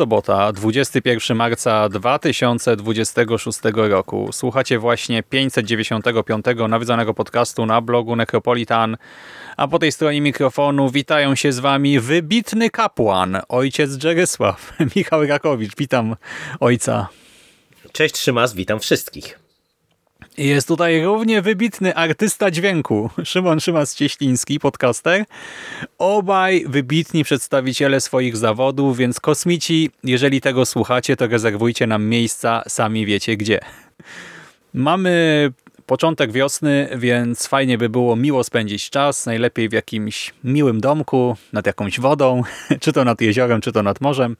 Sobota, 21 marca 2026 roku. Słuchacie właśnie 595 nawiedzonego podcastu na blogu Necropolitan, a po tej stronie mikrofonu witają się z wami wybitny kapłan, ojciec Dżerysław, Michał Rakowicz. Witam ojca. Cześć Szymas, witam wszystkich. Jest tutaj równie wybitny artysta dźwięku, Szymon Szymas-Cieśliński, podcaster. Obaj wybitni przedstawiciele swoich zawodów, więc kosmici, jeżeli tego słuchacie, to rezerwujcie nam miejsca, sami wiecie gdzie. Mamy początek wiosny, więc fajnie by było miło spędzić czas, najlepiej w jakimś miłym domku, nad jakąś wodą, czy to nad jeziorem, czy to nad morzem.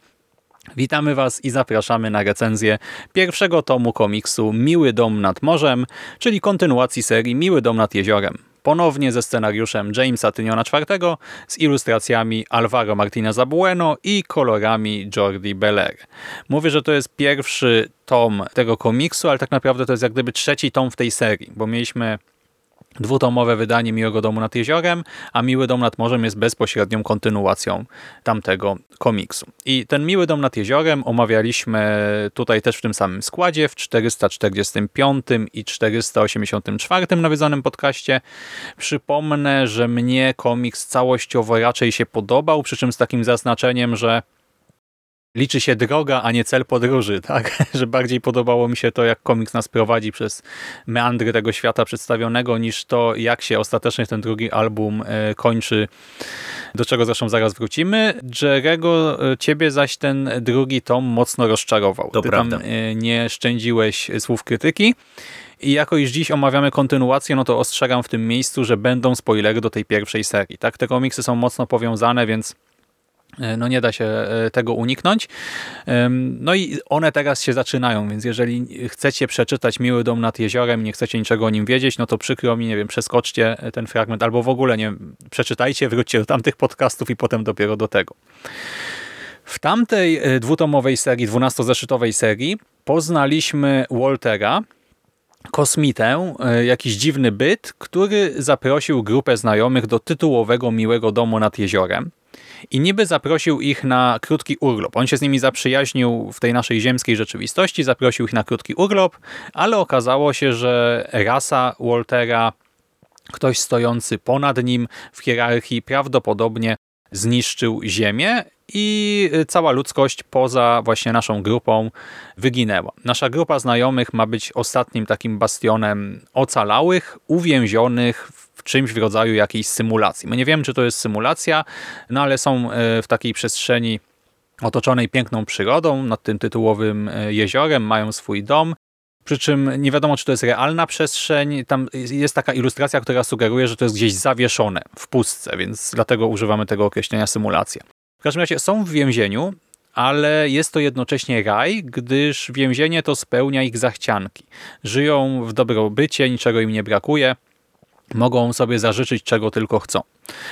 Witamy Was i zapraszamy na recenzję pierwszego tomu komiksu Miły Dom nad Morzem, czyli kontynuacji serii Miły Dom nad Jeziorem. Ponownie ze scenariuszem Jamesa Tyniona IV, z ilustracjami Alvaro Martineza Bueno i kolorami Jordi Beller. Mówię, że to jest pierwszy tom tego komiksu, ale tak naprawdę to jest jak gdyby trzeci tom w tej serii, bo mieliśmy dwutomowe wydanie Miłego Domu nad Jeziorem, a Miły Dom nad Morzem jest bezpośrednią kontynuacją tamtego komiksu. I ten Miły Dom nad Jeziorem omawialiśmy tutaj też w tym samym składzie, w 445 i 484 nawiedzonym podcaście. Przypomnę, że mnie komiks całościowo raczej się podobał, przy czym z takim zaznaczeniem, że liczy się droga, a nie cel podróży, tak? Że bardziej podobało mi się to, jak komiks nas prowadzi przez meandry tego świata przedstawionego, niż to, jak się ostatecznie ten drugi album e, kończy, do czego zresztą zaraz wrócimy. Jerego, e, ciebie zaś ten drugi tom mocno rozczarował. To Ty prawda. tam e, nie szczędziłeś słów krytyki. I jako już dziś omawiamy kontynuację, no to ostrzegam w tym miejscu, że będą spoilery do tej pierwszej serii. Tak, Te komiksy są mocno powiązane, więc no nie da się e, tego uniknąć. No i one teraz się zaczynają, więc jeżeli chcecie przeczytać Miły Dom nad Jeziorem, nie chcecie niczego o nim wiedzieć, no to przykro mi, nie wiem, przeskoczcie ten fragment, albo w ogóle nie przeczytajcie, wróćcie do tamtych podcastów i potem dopiero do tego. W tamtej e, dwutomowej serii, dwunastozeszytowej serii poznaliśmy Waltera, kosmitę, e, jakiś dziwny byt, który zaprosił grupę znajomych do tytułowego Miłego Domu nad Jeziorem i niby zaprosił ich na krótki urlop. On się z nimi zaprzyjaźnił w tej naszej ziemskiej rzeczywistości, zaprosił ich na krótki urlop, ale okazało się, że rasa Waltera, ktoś stojący ponad nim w hierarchii, prawdopodobnie zniszczył Ziemię i cała ludzkość poza właśnie naszą grupą wyginęła. Nasza grupa znajomych ma być ostatnim takim bastionem ocalałych, uwięzionych w czymś w rodzaju jakiejś symulacji. My nie wiemy, czy to jest symulacja, no ale są e, w takiej przestrzeni otoczonej piękną przyrodą, nad tym tytułowym e, jeziorem, mają swój dom, przy czym nie wiadomo, czy to jest realna przestrzeń. Tam jest taka ilustracja, która sugeruje, że to jest gdzieś zawieszone w pustce, więc dlatego używamy tego określenia symulacja. W każdym razie są w więzieniu, ale jest to jednocześnie raj, gdyż więzienie to spełnia ich zachcianki. Żyją w dobrobycie, niczego im nie brakuje, mogą sobie zażyczyć czego tylko chcą.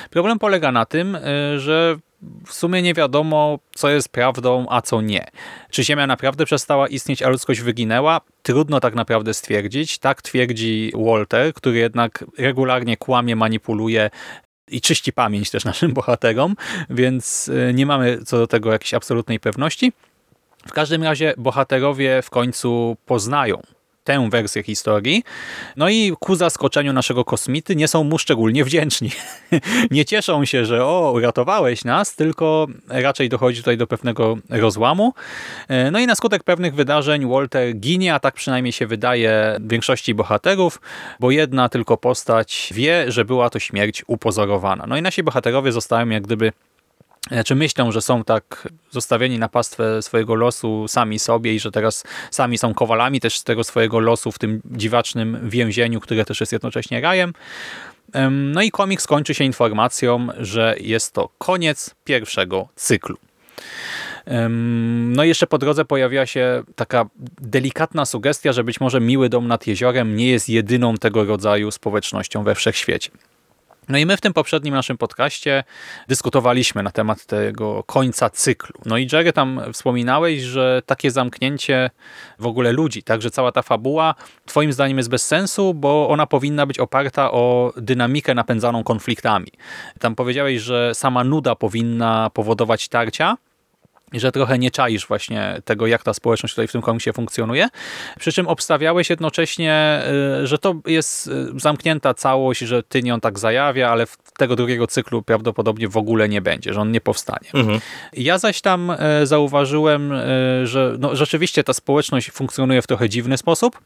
Problem polega na tym, y, że w sumie nie wiadomo, co jest prawdą, a co nie. Czy Ziemia naprawdę przestała istnieć, a ludzkość wyginęła? Trudno tak naprawdę stwierdzić. Tak twierdzi Walter, który jednak regularnie kłamie, manipuluje i czyści pamięć też naszym bohaterom, więc y, nie mamy co do tego jakiejś absolutnej pewności. W każdym razie bohaterowie w końcu poznają tę wersję historii. No i ku zaskoczeniu naszego kosmity nie są mu szczególnie wdzięczni. nie cieszą się, że o, uratowałeś nas, tylko raczej dochodzi tutaj do pewnego rozłamu. E, No i na skutek pewnych wydarzeń Walter ginie, a tak przynajmniej się wydaje większości bohaterów, bo jedna tylko postać wie, że była to śmierć upozorowana. No i nasi bohaterowie zostają jak gdyby czy myślą, że są tak zostawieni na pastwę swojego losu sami sobie i że teraz sami są kowalami też z tego swojego losu w tym dziwacznym więzieniu, które też jest jednocześnie rajem. No i komiks kończy się informacją, że jest to koniec pierwszego cyklu. No i jeszcze po drodze pojawiła się taka delikatna sugestia, że być może Miły Dom nad Jeziorem nie jest jedyną tego rodzaju społecznością we wszechświecie. No i my w tym poprzednim naszym podcaście dyskutowaliśmy na temat tego końca cyklu. No i Jerry tam wspominałeś, że takie zamknięcie w ogóle ludzi, także cała ta fabuła twoim zdaniem jest bez sensu, bo ona powinna być oparta o dynamikę napędzaną konfliktami. Tam powiedziałeś, że sama nuda powinna powodować tarcia, że trochę nie czaisz właśnie tego, jak ta społeczność tutaj w tym komiksie funkcjonuje. Przy czym obstawiałeś jednocześnie, y, że to jest y, zamknięta całość, że ty nią tak zajawia, ale tego drugiego cyklu prawdopodobnie w ogóle nie będzie, że on nie powstanie. Mhm. Ja zaś tam y, zauważyłem, że no, rzeczywiście ta społeczność funkcjonuje w trochę dziwny sposób,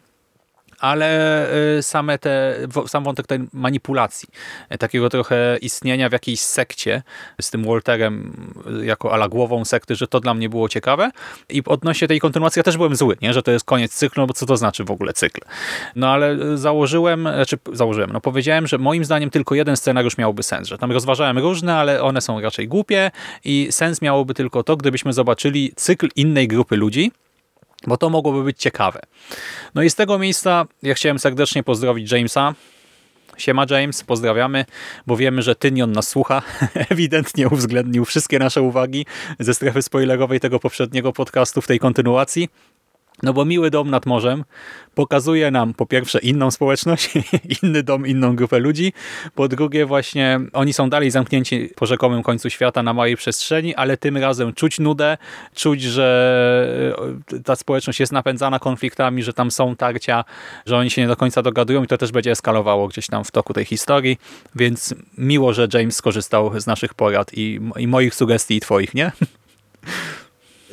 ale y, same te, sam wątek tej manipulacji, y, takiego trochę istnienia w jakiejś sekcie z tym Walterem y, jako ala głową sekty, że to dla mnie było ciekawe i odnośnie tej kontynuacji ja też byłem zły, nie? że to jest koniec cyklu, bo co to znaczy w ogóle cykl. No ale założyłem, znaczy założyłem, no powiedziałem, że moim zdaniem tylko jeden scenariusz miałby sens, że tam rozważałem różne, ale one są raczej głupie i sens miałoby tylko to, gdybyśmy zobaczyli cykl innej grupy ludzi, bo to mogłoby być ciekawe. No i z tego miejsca ja chciałem serdecznie pozdrowić Jamesa. Siema James, pozdrawiamy, bo wiemy, że Tynion nas słucha. Ewidentnie uwzględnił wszystkie nasze uwagi ze strefy spoilerowej tego poprzedniego podcastu w tej kontynuacji. No bo miły dom nad morzem pokazuje nam po pierwsze inną społeczność, inny dom, inną grupę ludzi. Po drugie właśnie oni są dalej zamknięci po rzekomym końcu świata na małej przestrzeni, ale tym razem czuć nudę, czuć, że e, ta społeczność jest napędzana konfliktami, że tam są tarcia, że oni się nie do końca dogadują i to też będzie eskalowało gdzieś tam w toku tej historii, więc miło, że James skorzystał z naszych porad i, i moich sugestii i twoich, nie?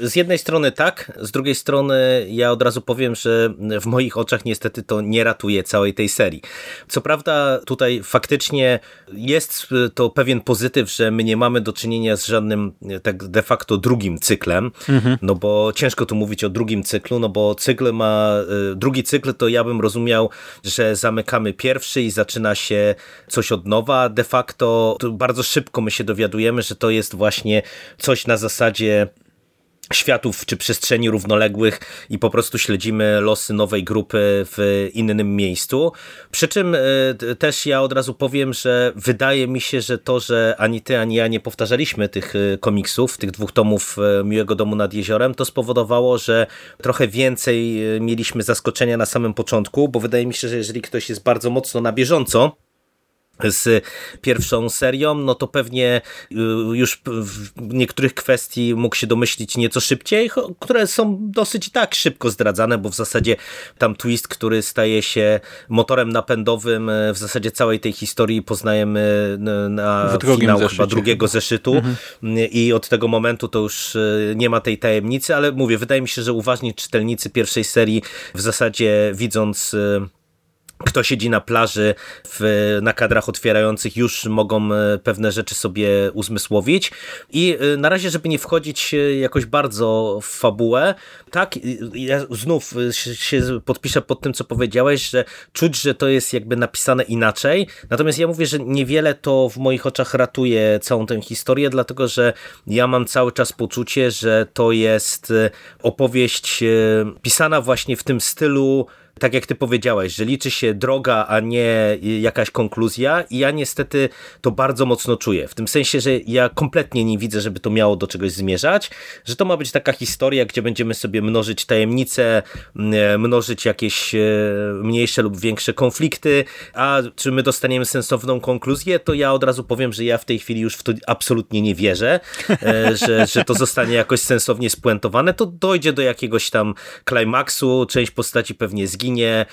z jednej strony tak, z drugiej strony ja od razu powiem, że w moich oczach niestety to nie ratuje całej tej serii. Co prawda tutaj faktycznie jest to pewien pozytyw, że my nie mamy do czynienia z żadnym tak de facto drugim cyklem, mhm. no bo ciężko tu mówić o drugim cyklu, no bo cykl ma, y, drugi cykl to ja bym rozumiał, że zamykamy pierwszy i zaczyna się coś od nowa. De facto bardzo szybko my się dowiadujemy, że to jest właśnie coś na zasadzie światów czy przestrzeni równoległych i po prostu śledzimy losy nowej grupy w innym miejscu. Przy czym e, też ja od razu powiem, że wydaje mi się, że to, że ani ty, ani ja nie powtarzaliśmy tych e, komiksów, tych dwóch tomów e, Miłego Domu nad Jeziorem, to spowodowało, że trochę więcej mieliśmy zaskoczenia na samym początku, bo wydaje mi się, że jeżeli ktoś jest bardzo mocno na bieżąco, z pierwszą serią, no to pewnie y, już w niektórych kwestii mógł się domyślić nieco szybciej, które są dosyć tak szybko zdradzane, bo w zasadzie tam twist, który staje się motorem napędowym y, w zasadzie całej tej historii poznajemy y, na finał zeszycie. chyba drugiego zeszytu mhm. i od tego momentu to już nie ma tej tajemnicy, ale mówię, wydaje mi się, że uważni czytelnicy pierwszej serii w zasadzie widząc kto siedzi na plaży w, na kadrach otwierających już mogą e, pewne rzeczy sobie uzmysłowić. I e, na razie, żeby nie wchodzić e, jakoś bardzo w fabułę, tak, ja znów się podpiszę pod tym, co powiedziałeś, że czuć, że to jest jakby napisane inaczej, natomiast ja mówię, że niewiele to w moich oczach ratuje całą tę historię, dlatego, że ja mam cały czas poczucie, że to jest opowieść pisana właśnie w tym stylu tak jak ty powiedziałeś, że liczy się droga, a nie jakaś konkluzja i ja niestety to bardzo mocno czuję. W tym sensie, że ja kompletnie nie widzę, żeby to miało do czegoś zmierzać, że to ma być taka historia, gdzie będziemy sobie mnożyć tajemnice, mnożyć jakieś e, mniejsze lub większe konflikty, a czy my dostaniemy sensowną konkluzję, to ja od razu powiem, że ja w tej chwili już w to absolutnie nie wierzę, e, że, że to zostanie jakoś sensownie spuentowane, to dojdzie do jakiegoś tam klimaksu, część postaci pewnie zginie, ginie,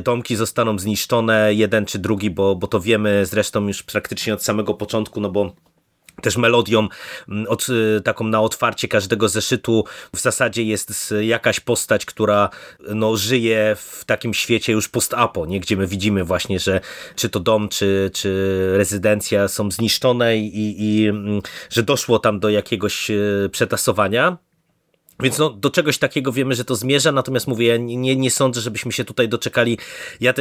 domki zostaną zniszczone, jeden czy drugi, bo, bo to wiemy zresztą już praktycznie od samego początku, no bo też melodią od, y, taką na otwarcie każdego zeszytu. W zasadzie jest jakaś postać, która no, żyje w takim świecie już post-apo, nie? gdzie my widzimy właśnie, że czy to dom, czy, czy rezydencja są zniszczone i, i że doszło tam do jakiegoś y, przetasowania. Więc no, do czegoś takiego wiemy, że to zmierza, natomiast mówię, ja nie, nie sądzę, żebyśmy się tutaj doczekali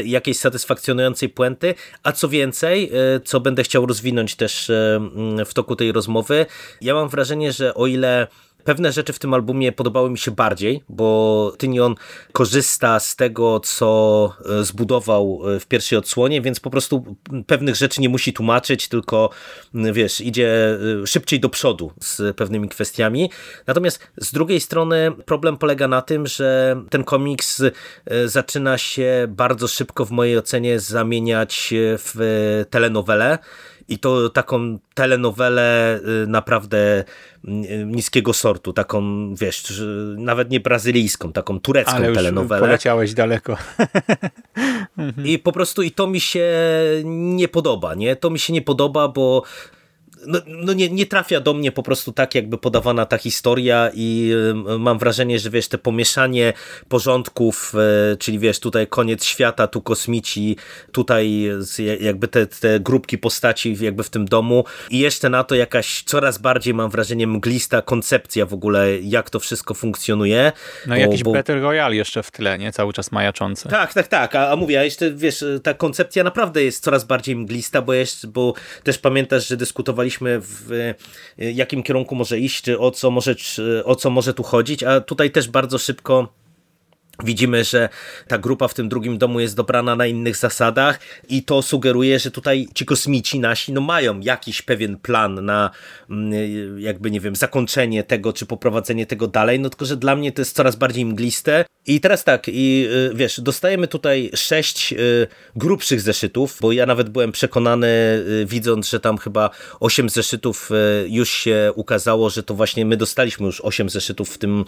jakiejś satysfakcjonującej puenty, a co więcej, e, co będę chciał rozwinąć też e, w toku tej rozmowy, ja mam wrażenie, że o ile Pewne rzeczy w tym albumie podobały mi się bardziej, bo Tynion korzysta z tego, co e, zbudował e, w pierwszej odsłonie, więc po prostu pewnych rzeczy nie musi tłumaczyć, tylko wiesz, idzie e, szybciej do przodu z pewnymi kwestiami. Natomiast z drugiej strony problem polega na tym, że ten komiks zaczyna się bardzo szybko w mojej ocenie zamieniać w telenowelę i to taką telenowelę y, naprawdę y, niskiego sortu, taką, wiesz, nawet nie brazylijską, taką turecką Ale już telenowelę. poleciałeś daleko. I po prostu i to mi się nie podoba, nie? To mi się nie podoba, bo no, no nie, nie trafia do mnie po prostu tak jakby podawana ta historia i mam wrażenie, że wiesz, te pomieszanie porządków, e, czyli wiesz, tutaj koniec świata, tu kosmici, tutaj jakby te, te grupki postaci jakby w tym domu i jeszcze na to jakaś coraz bardziej mam wrażenie mglista koncepcja w ogóle, jak to wszystko funkcjonuje. No bo, jakiś bo... Battle Royale jeszcze w tle, nie? Cały czas majaczący. Tak, tak, tak, a, a mówię, a jeszcze wiesz, ta koncepcja naprawdę jest coraz bardziej mglista, bo, jeszcze, bo też pamiętasz, że dyskutowaliśmy w e, jakim kierunku może iść, czy o co może, o co może tu chodzić, a tutaj też bardzo szybko Widzimy, że ta grupa w tym drugim domu jest dobrana na innych zasadach i to sugeruje, że tutaj ci kosmici nasi no mają jakiś pewien plan na mm, jakby, nie wiem, zakończenie tego, czy poprowadzenie tego dalej, no tylko, że dla mnie to jest coraz bardziej mgliste. I teraz tak, i y, wiesz, dostajemy tutaj sześć y, grubszych zeszytów, bo ja nawet byłem przekonany, y, widząc, że tam chyba osiem zeszytów już się ukazało, że to właśnie my dostaliśmy już osiem zeszytów w tym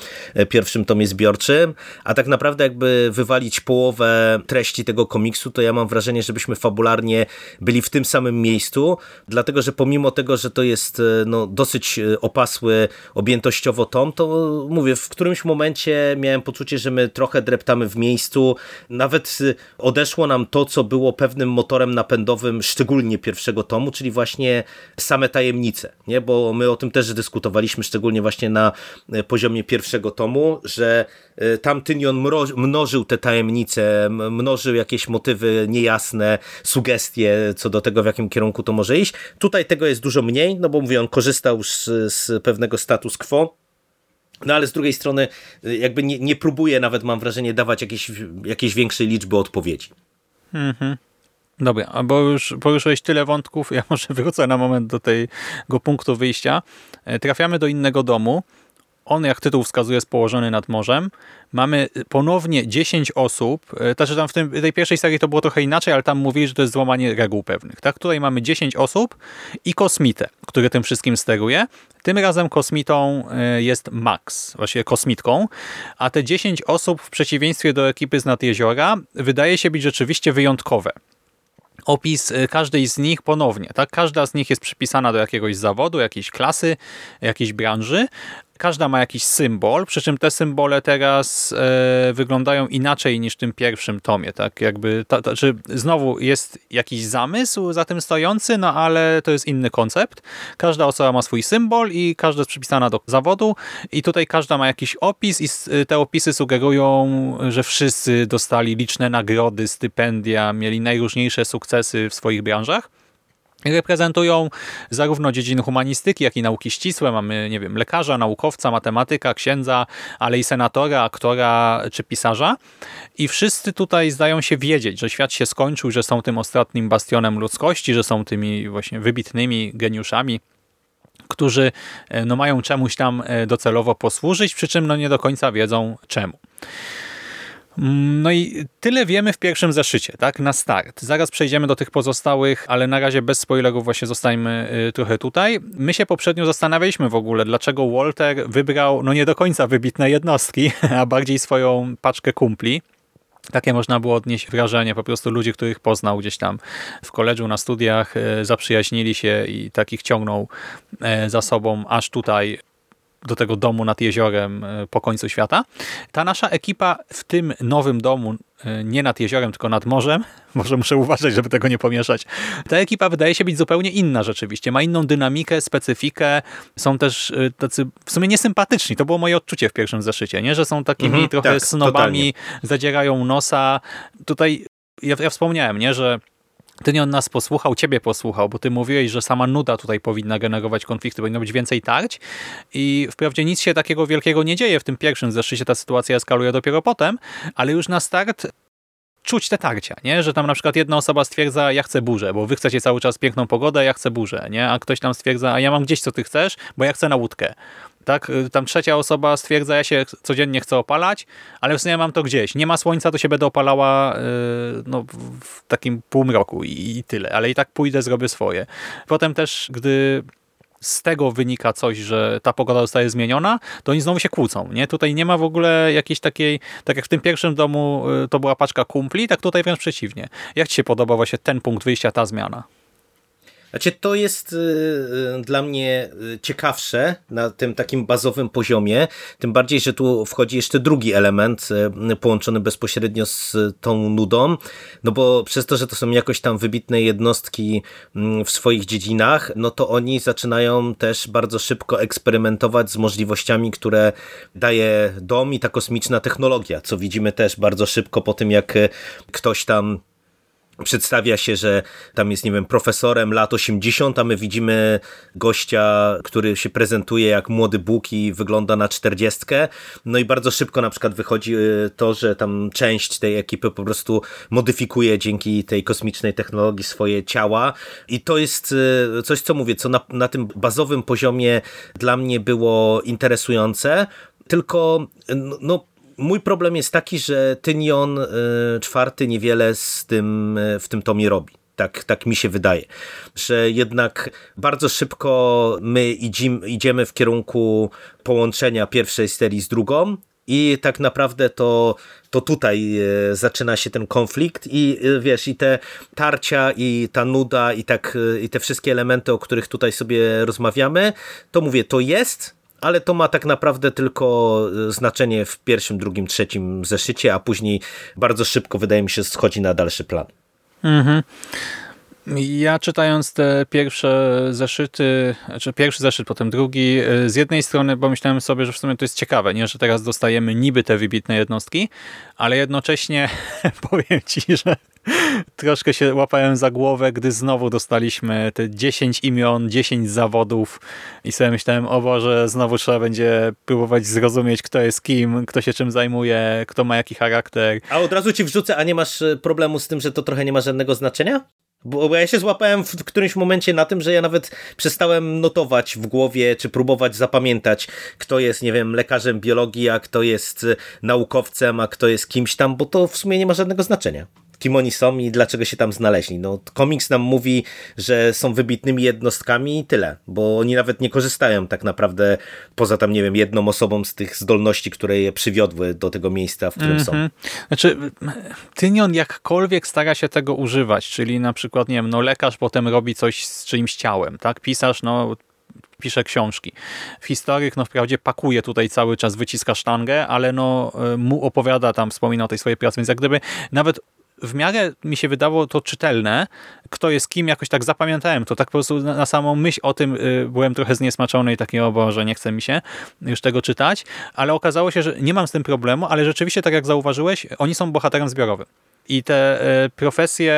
pierwszym tomie zbiorczym, a tak naprawdę naprawdę jakby wywalić połowę treści tego komiksu, to ja mam wrażenie, żebyśmy fabularnie byli w tym samym miejscu, dlatego, że pomimo tego, że to jest e, no, dosyć e, opasły objętościowo tom, to mówię, w którymś momencie miałem poczucie, że my trochę dreptamy w miejscu, nawet e, odeszło nam to, co było pewnym motorem napędowym, szczególnie pierwszego tomu, czyli właśnie same tajemnice, nie? bo my o tym też dyskutowaliśmy, szczególnie właśnie na poziomie pierwszego tomu, że tam Tynion mnożył te tajemnice, mnożył jakieś motywy niejasne, sugestie co do tego, w jakim kierunku to może iść. Tutaj tego jest dużo mniej, no bo mówię, on korzystał z, z pewnego status quo, no ale z drugiej strony jakby nie, nie próbuje nawet, mam wrażenie, dawać jakiejś, jakiejś większej liczby odpowiedzi. Mhm. Dobra, bo już poruszyłeś tyle wątków, ja może wrócę na moment do tego punktu wyjścia. E, trafiamy do innego domu, on, jak tytuł wskazuje, jest położony nad morzem. Mamy ponownie 10 osób. E, znaczy tam w tym, tej pierwszej serii to było trochę inaczej, ale tam mówili, że to jest złamanie reguł pewnych. Tak? Tutaj mamy 10 osób i kosmitę, który tym wszystkim steruje. Tym razem kosmitą e, jest Max, właściwie kosmitką, a te 10 osób w przeciwieństwie do ekipy z nad jeziora wydaje się być rzeczywiście wyjątkowe opis każdej z nich ponownie. Tak? Każda z nich jest przypisana do jakiegoś zawodu, jakiejś klasy, jakiejś branży, Każda ma jakiś symbol, przy czym te symbole teraz e, wyglądają inaczej niż w tym pierwszym tomie. Tak? Jakby, ta, ta, czy znowu jest jakiś zamysł za tym stojący, no ale to jest inny koncept. Każda osoba ma swój symbol i każda jest przypisana do zawodu i tutaj każda ma jakiś opis i te opisy sugerują, że wszyscy dostali liczne nagrody, stypendia, mieli najróżniejsze sukcesy w swoich branżach reprezentują zarówno dziedziny humanistyki, jak i nauki ścisłe. Mamy, nie wiem, lekarza, naukowca, matematyka, księdza, ale i senatora, aktora czy pisarza. I wszyscy tutaj zdają się wiedzieć, że świat się skończył, że są tym ostatnim bastionem ludzkości, że są tymi właśnie wybitnymi geniuszami, którzy e, no, mają czemuś tam e, docelowo posłużyć, przy czym no, nie do końca wiedzą czemu. No i tyle wiemy w pierwszym zeszycie, tak, na start. Zaraz przejdziemy do tych pozostałych, ale na razie bez spoilerów właśnie zostańmy y, trochę tutaj. My się poprzednio zastanawialiśmy w ogóle, dlaczego Walter wybrał, no nie do końca wybitne jednostki, a bardziej swoją paczkę kumpli. Takie można było odnieść wrażenie, po prostu ludzie, których poznał gdzieś tam w koledżu, na studiach, e, zaprzyjaźnili się i takich ciągnął e, za sobą aż tutaj do tego domu nad jeziorem e, po końcu świata. Ta nasza ekipa w tym nowym domu, e, nie nad jeziorem, tylko nad morzem, może muszę uważać, żeby tego nie pomieszać, ta ekipa wydaje się być zupełnie inna rzeczywiście. Ma inną dynamikę, specyfikę, są też e, tacy w sumie niesympatyczni. To było moje odczucie w pierwszym zeszycie, nie? że są takimi Mhm, trochę tak, snobami, zadzierają nosa. Tutaj ja, ja wspomniałem, nie, że ty nie on nas posłuchał, ciebie posłuchał, bo ty mówiłeś, że sama nuda tutaj powinna generować konflikty, powinno być więcej tarć i wprawdzie nic się takiego wielkiego nie dzieje w tym pierwszym zeszycie, ta sytuacja eskaluje dopiero potem, ale już na start czuć te tarcia, nie? że tam na przykład jedna osoba stwierdza, ja chcę burzę, bo wy chcecie cały czas piękną pogodę, ja chcę burzę, nie? a ktoś tam stwierdza, a ja mam gdzieś co ty chcesz, bo ja chcę na łódkę. Tak? Tam trzecia osoba stwierdza, ja się codziennie chcę opalać, ale w sumie mam to gdzieś. Nie ma słońca, to się będę opalała yy, no, w takim półmroku i, i tyle, ale i tak pójdę, zrobię swoje. Potem też, gdy z tego wynika coś, że ta pogoda zostaje zmieniona, to oni znowu się kłócą. Nie? Tutaj nie ma w ogóle jakiejś takiej, tak jak w tym pierwszym domu y, to była paczka kumpli, tak tutaj wręcz przeciwnie. Jak ci się podoba właśnie ten punkt wyjścia, ta zmiana? Znaczy, to jest y, y, dla mnie y, ciekawsze na tym takim bazowym poziomie, tym bardziej, że tu wchodzi jeszcze drugi element połączony bezpośrednio z tą nudą, no bo przez to, że to są jakoś tam wybitne jednostki mm, w swoich dziedzinach, no to oni zaczynają też bardzo szybko eksperymentować z możliwościami, które daje dom i ta kosmiczna technologia, co widzimy też bardzo szybko po tym, jak ktoś tam przedstawia się, że tam jest, nie wiem, profesorem lat 80, a my widzimy gościa, który się prezentuje jak młody Bóg i wygląda na 40. No i bardzo szybko na przykład wychodzi y, to, że tam część tej ekipy po prostu modyfikuje dzięki tej kosmicznej technologii swoje ciała i to jest y, coś, co mówię, co na, na tym bazowym poziomie dla mnie było interesujące, tylko no mój problem jest taki, że Tynion y, czwarty niewiele z tym, y, w tym tomie robi. Tak, tak mi się wydaje, że jednak bardzo szybko my idziemy, idziemy w kierunku połączenia pierwszej serii z drugą, i tak naprawdę to, to tutaj y, zaczyna się ten konflikt i wiesz, i te tarcia, i ta nuda, i tak, i te wszystkie elementy, o których tutaj sobie rozmawiamy, to mówię, to jest, ale to ma tak naprawdę tylko e, znaczenie w pierwszym, drugim, trzecim zeszycie, a później bardzo szybko, wydaje mi się, schodzi na dalszy plan. Mhm. Ja czytając te pierwsze zeszyty, znaczy pierwszy zeszyt, potem drugi, e, z jednej strony pomyślałem sobie, że w sumie to jest ciekawe, nie? że teraz dostajemy niby te wybitne jednostki, ale jednocześnie powiem ci, że troszkę się łapałem za głowę, gdy znowu dostaliśmy te 10 imion, 10 zawodów i sobie myślałem, o Boże, znowu trzeba będzie próbować zrozumieć, kto jest kim, kto się czym zajmuje, kto ma jaki charakter. A od razu ci wrzucę, a nie masz e, problemu z tym, że to trochę nie ma żadnego znaczenia? Bo, ja się złapałem w którymś momencie na tym, że ja nawet przestałem notować w głowie, czy próbować zapamiętać, kto jest, nie wiem, lekarzem biologii, a kto jest e, naukowcem, a kto jest kimś tam, bo to w sumie nie ma żadnego znaczenia kim oni są i dlaczego się tam znaleźli. No, komiks nam mówi, że są wybitnymi jednostkami i tyle, bo oni nawet nie korzystają tak naprawdę poza tam, nie wiem, jedną osobą z tych zdolności, które je przywiodły do tego miejsca, w którym mm -hmm. są. Mhm. Znaczy, Tynion jakkolwiek stara się tego używać, czyli na przykład, nie wiem, no lekarz potem robi coś z czyimś ciałem, tak? Pisarz, no pisze książki. Historyk, no wprawdzie pakuje tutaj cały czas, wyciska sztangę, ale no mu opowiada tam, wspomina o tej swojej pracy, więc jak gdyby nawet w miarę mi się wydało to czytelne, kto jest kim, jakoś tak zapamiętałem to, tak po prostu na, na samą myśl o tym y, byłem trochę zniesmaczony i taki, o Boże, nie chce mi się już tego czytać, ale okazało się, że nie mam z tym problemu, ale rzeczywiście, tak jak zauważyłeś, oni są bohaterem zbiorowym. I te y, profesje,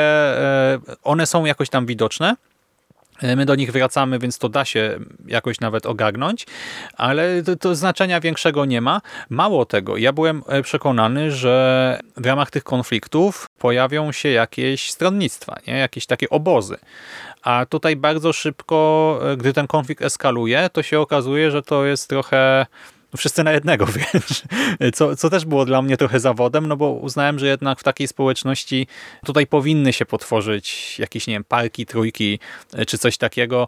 y, one są jakoś tam widoczne, my do nich wracamy, więc to da się jakoś nawet ogarnąć, ale to, to, znaczenia większego nie ma. Mało tego, ja byłem e, przekonany, że w ramach tych konfliktów pojawią się jakieś stronnictwa, nie? jakieś takie obozy. A tutaj bardzo szybko, e, gdy ten konflikt eskaluje, to się okazuje, że to jest trochę wszyscy na jednego wręcz, co, co też było dla mnie trochę zawodem, no bo uznałem, że jednak w takiej społeczności tutaj powinny się potworzyć jakieś, nie wiem, parki, trójki e, czy coś takiego,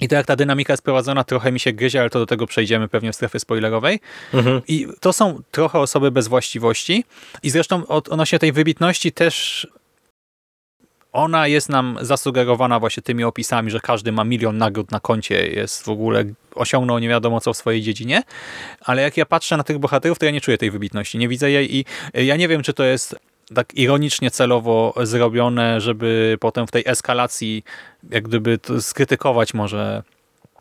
I to jak ta dynamika jest prowadzona, trochę mi się gryzie, ale to do tego przejdziemy pewnie w strefie spoilerowej. I to są trochę osoby bez właściwości. I zresztą odnośnie tej wybitności też ona jest nam zasugerowana właśnie tymi opisami, że każdy ma milion nagród na koncie, jest w ogóle, osiągnął nie wiadomo co w swojej dziedzinie, ale jak ja patrzę na tych bohaterów, to ja nie czuję tej wybitności, nie widzę jej i ja nie wiem, czy to jest tak ironicznie celowo zrobione, żeby potem w tej eskalacji jak gdyby skrytykować może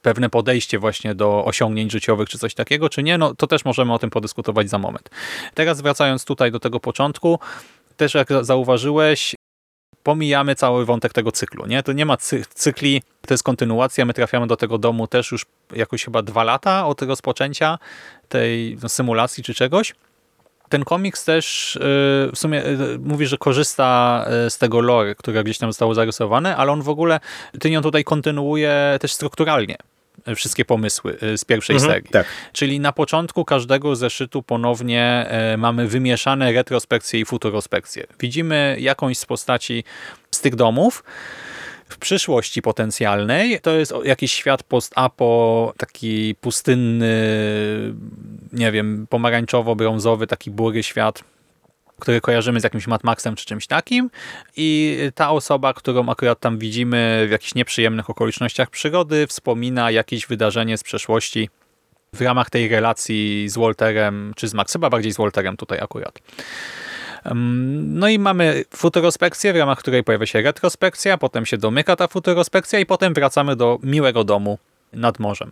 pewne podejście właśnie do osiągnięć życiowych czy coś takiego, czy nie, no to też możemy o tym podyskutować za moment. Teraz wracając tutaj do tego początku, też jak zauważyłeś, pomijamy cały wątek tego cyklu. Nie? To nie ma cykli, to jest kontynuacja. My trafiamy do tego domu też już jakoś chyba dwa lata od rozpoczęcia tej no, symulacji czy czegoś. Ten komiks też y, w sumie y, mówi, że korzysta y, z tego lore, które gdzieś tam zostało zarysowane, ale on w ogóle, Tynion tutaj kontynuuje też strukturalnie wszystkie pomysły y, z pierwszej mhm, serii. Tak. Czyli na początku każdego zeszytu ponownie e, mamy wymieszane retrospekcje i futurospekcje. Widzimy jakąś z postaci z tych domów, w przyszłości potencjalnej. To jest jakiś świat post-apo, taki pustynny, nie wiem, pomarańczowo-brązowy, taki bury świat który kojarzymy z jakimś Mad Maxem czy czymś takim i ta osoba, którą akurat tam widzimy w jakichś nieprzyjemnych okolicznościach przygody, wspomina jakieś wydarzenie z przeszłości w ramach tej relacji z Walterem, czy z Max, chyba bardziej z Walterem tutaj akurat. No i mamy futurospekcję, w ramach której pojawia się retrospekcja, potem się domyka ta futurospekcja i potem wracamy do miłego domu nad morzem.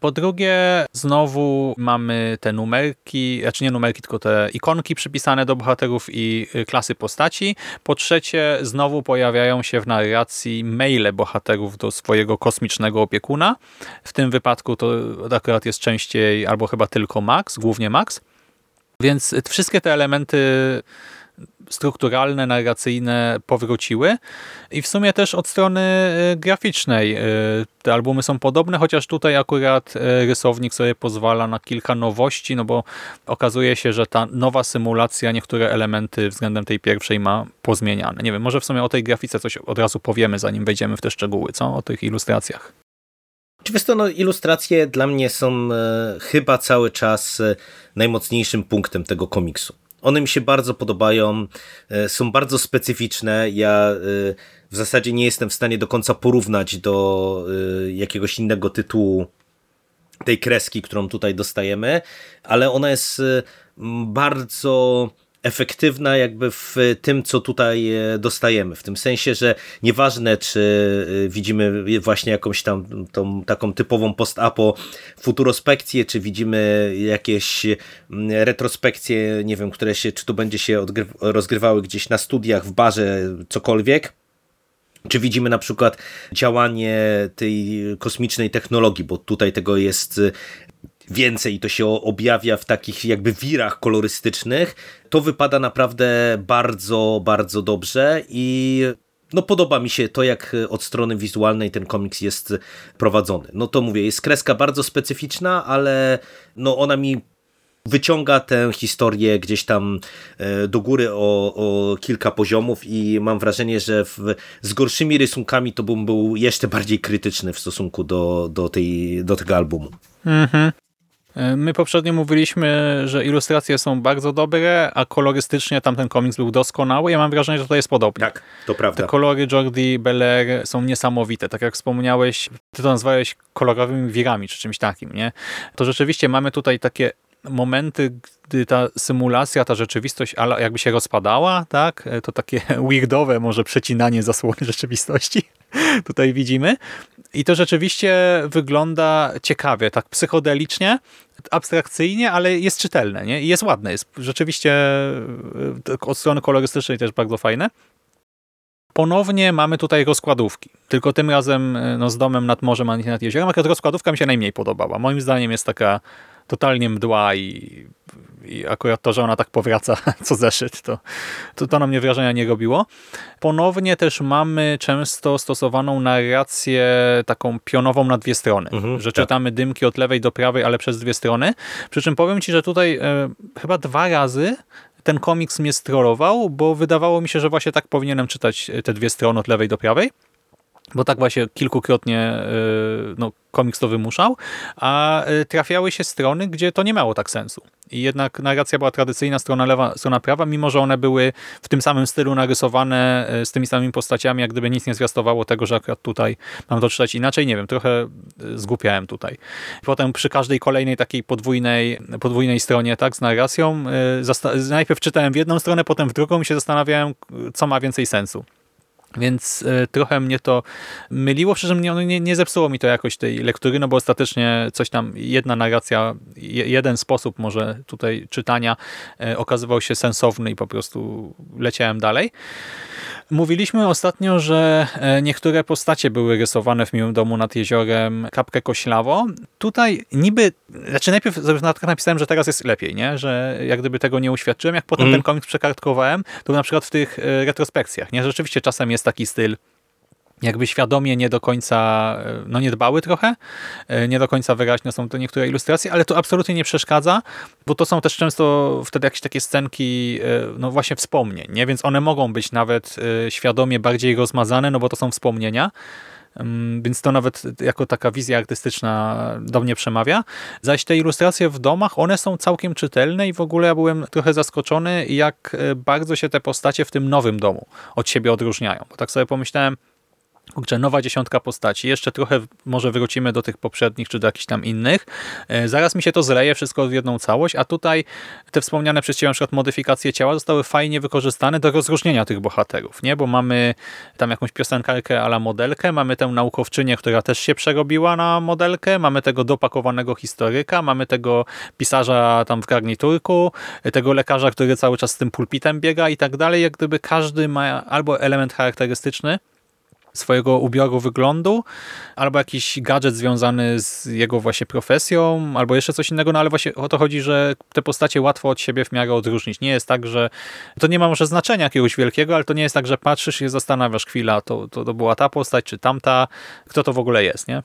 Po drugie, znowu mamy te numerki, znaczy nie numerki, tylko te ikonki przypisane do bohaterów i y, klasy postaci. Po trzecie, znowu pojawiają się w narracji maile bohaterów do swojego kosmicznego opiekuna. W tym wypadku to akurat jest częściej albo chyba tylko Max, głównie Max. Więc wszystkie te elementy strukturalne, narracyjne powróciły i w sumie też od strony e, graficznej e, te albumy są podobne, chociaż tutaj akurat e, rysownik sobie pozwala na kilka nowości, no bo okazuje się, że ta nowa symulacja niektóre elementy względem tej pierwszej ma pozmieniane. Nie wiem, może w sumie o tej grafice coś od razu powiemy, zanim wejdziemy w te szczegóły, co? O tych ilustracjach. Oczywiście no, ilustracje dla mnie są e, chyba cały czas najmocniejszym punktem tego komiksu. One mi się bardzo podobają, e, są bardzo specyficzne. Ja w zasadzie nie jestem w stanie do końca porównać do jakiegoś innego tytułu tej kreski, którą tutaj dostajemy, ale ona jest bardzo efektywna jakby w tym, co tutaj e, dostajemy. W tym sensie, że nieważne, czy e, widzimy właśnie jakąś tam tą, taką typową post-apo futurospekcję, czy widzimy jakieś mm, retrospekcje, nie wiem, które się, czy to będzie się rozgrywały gdzieś na studiach, w barze, cokolwiek, czy widzimy na przykład działanie tej kosmicznej technologii, bo tutaj tego jest więcej to się objawia w takich jakby wirach kolorystycznych, to wypada naprawdę bardzo, bardzo dobrze i no podoba mi się to, jak od strony wizualnej ten komiks jest prowadzony. No to mówię, jest kreska bardzo specyficzna, ale no ona mi wyciąga tę historię gdzieś tam e, do góry o, o kilka poziomów i mam wrażenie, że w, z gorszymi rysunkami to bym był jeszcze bardziej krytyczny w stosunku do, do, tej, do tego albumu. Mhm. My poprzednio mówiliśmy, że ilustracje są bardzo dobre, a kolorystycznie tamten komiks był doskonały. Ja mam wrażenie, że to jest podobnie. Tak, to prawda. Te kolory Jordi Belair są niesamowite. Tak jak wspomniałeś, ty to nazwałeś kolorowymi wirami, czy czymś takim, nie? To rzeczywiście mamy tutaj takie momenty, gdy ta symulacja, ta rzeczywistość ale jakby się rozpadała, tak? To takie weirdowe może przecinanie zasłony rzeczywistości tutaj widzimy. I to rzeczywiście wygląda ciekawie, tak psychodelicznie, abstrakcyjnie, ale jest czytelne, nie? I jest ładne, jest rzeczywiście e, od strony kolorystycznej też bardzo fajne. Ponownie mamy tutaj rozkładówki, tylko tym razem e, no, z domem nad morzem, a nie nad jeziorem. Akurat rozkładówka mi się najmniej podobała. Moim zdaniem jest taka totalnie mdła i, i akurat to, że ona tak powraca co zeszyt, to, to, to na mnie wrażenia nie robiło. Ponownie też mamy często stosowaną narrację taką pionową na dwie strony, mhm, że tak. czytamy dymki od lewej do prawej, ale przez dwie strony. Przy czym powiem Ci, że tutaj e, chyba dwa razy ten komiks mnie strollował, bo wydawało mi się, że właśnie tak powinienem czytać te dwie strony od lewej do prawej. Bo tak właśnie kilkukrotnie no, komiks to wymuszał, a trafiały się strony, gdzie to nie miało tak sensu. I jednak narracja była tradycyjna, strona lewa, strona prawa, mimo że one były w tym samym stylu narysowane, z tymi samymi postaciami, jak gdyby nic nie zwiastowało tego, że akurat tutaj mam to czytać inaczej. Nie wiem, trochę zgłupiałem tutaj. Potem przy każdej kolejnej takiej podwójnej, podwójnej stronie tak, z narracją, najpierw czytałem w jedną stronę, potem w drugą i się zastanawiałem, co ma więcej sensu. Więc e, trochę mnie to myliło, przy czym nie, nie, nie, zepsuło mi to jakoś tej lektury, no bo ostatecznie coś tam, jedna narracja, jeden sposób może tutaj czytania e, okazywał się sensowny i po prostu leciałem dalej. Mówiliśmy ostatnio, że e, niektóre postacie były rysowane w Miłym Domu nad Jeziorem Kapkę Koślawo. Tutaj niby, znaczy najpierw napisałem, że teraz jest lepiej, nie? że jak gdyby tego nie uświadczyłem. Jak potem mm. ten komiks przekartkowałem, to na przykład w tych e, retrospekcjach, nie? rzeczywiście czasem jest taki styl jakby świadomie nie do końca, e, no nie dbały trochę, nie do końca wyraźne są to niektóre ilustracje, ale to absolutnie nie przeszkadza, bo to są też często wtedy jakieś takie scenki, no właśnie wspomnień, nie? więc one mogą być nawet świadomie bardziej rozmazane, no bo to są wspomnienia, więc to nawet jako taka wizja artystyczna do mnie przemawia. Zaś te ilustracje w domach, one są całkiem czytelne i w ogóle ja byłem trochę zaskoczony, jak bardzo się te postacie w tym nowym domu od siebie odróżniają. Bo tak sobie pomyślałem, Kurczę, nowa dziesiątka postaci. Jeszcze trochę może wrócimy do tych poprzednich, czy do jakichś tam innych. E, zaraz mi się to zleje wszystko w jedną całość, a tutaj te wspomniane przez Ciebie na przykład modyfikacje ciała zostały fajnie wykorzystane do rozróżnienia tych bohaterów, nie? Bo mamy tam jakąś piosenkarkę ala modelkę, mamy tę naukowczynię, która też się przerobiła na modelkę, mamy tego dopakowanego historyka, mamy tego pisarza tam w garniturku, tego lekarza, który cały czas z tym pulpitem biega i tak dalej. Jak gdyby każdy ma albo element charakterystyczny, swojego ubioru, wyglądu, albo jakiś gadżet związany z jego właśnie profesją, albo jeszcze coś innego, no ale właśnie o to chodzi, że te postacie łatwo od siebie w miarę odróżnić. Nie jest tak, że to nie ma może znaczenia jakiegoś wielkiego, ale to nie jest tak, że patrzysz i zastanawiasz chwila, to, to, to była ta postać, czy tamta, kto to w ogóle jest, nie?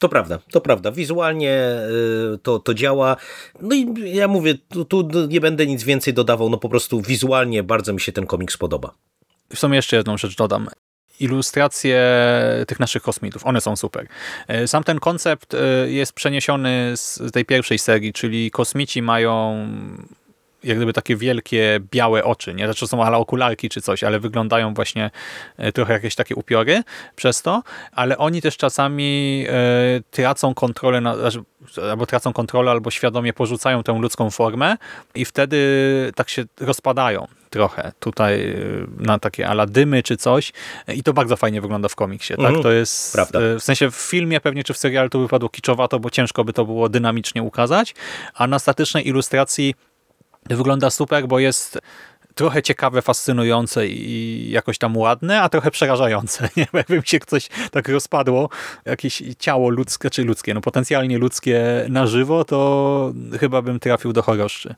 To prawda, to prawda. Wizualnie y, to, to działa. No i ja mówię, tu, tu nie będę nic więcej dodawał, no po prostu wizualnie bardzo mi się ten komiks podoba. W sumie jeszcze jedną rzecz dodam ilustracje tych naszych kosmitów. One są super. E, sam ten koncept e, jest przeniesiony z tej pierwszej serii, czyli kosmici mają jak gdyby takie wielkie, białe oczy, nie? Znaczy są ale okularki czy coś, ale wyglądają właśnie e, trochę jakieś takie upiory przez to, ale oni też czasami e, tracą kontrolę, na, znaczy, albo tracą kontrolę, albo świadomie porzucają tę ludzką formę i wtedy tak się rozpadają trochę tutaj e, na takie ala dymy czy coś i to bardzo fajnie wygląda w komiksie. Tak? Mm, to jest prawda. w sensie w filmie pewnie czy w serialu to wypadło kiczowato, bo ciężko by to było dynamicznie ukazać, a na statycznej ilustracji wygląda super, bo jest trochę ciekawe, fascynujące i jakoś tam ładne, a trochę przerażające. Nie? Mi się coś tak rozpadło, jakieś ciało ludzkie, czy ludzkie, no potencjalnie ludzkie na żywo, to chyba bym trafił do choroszczy.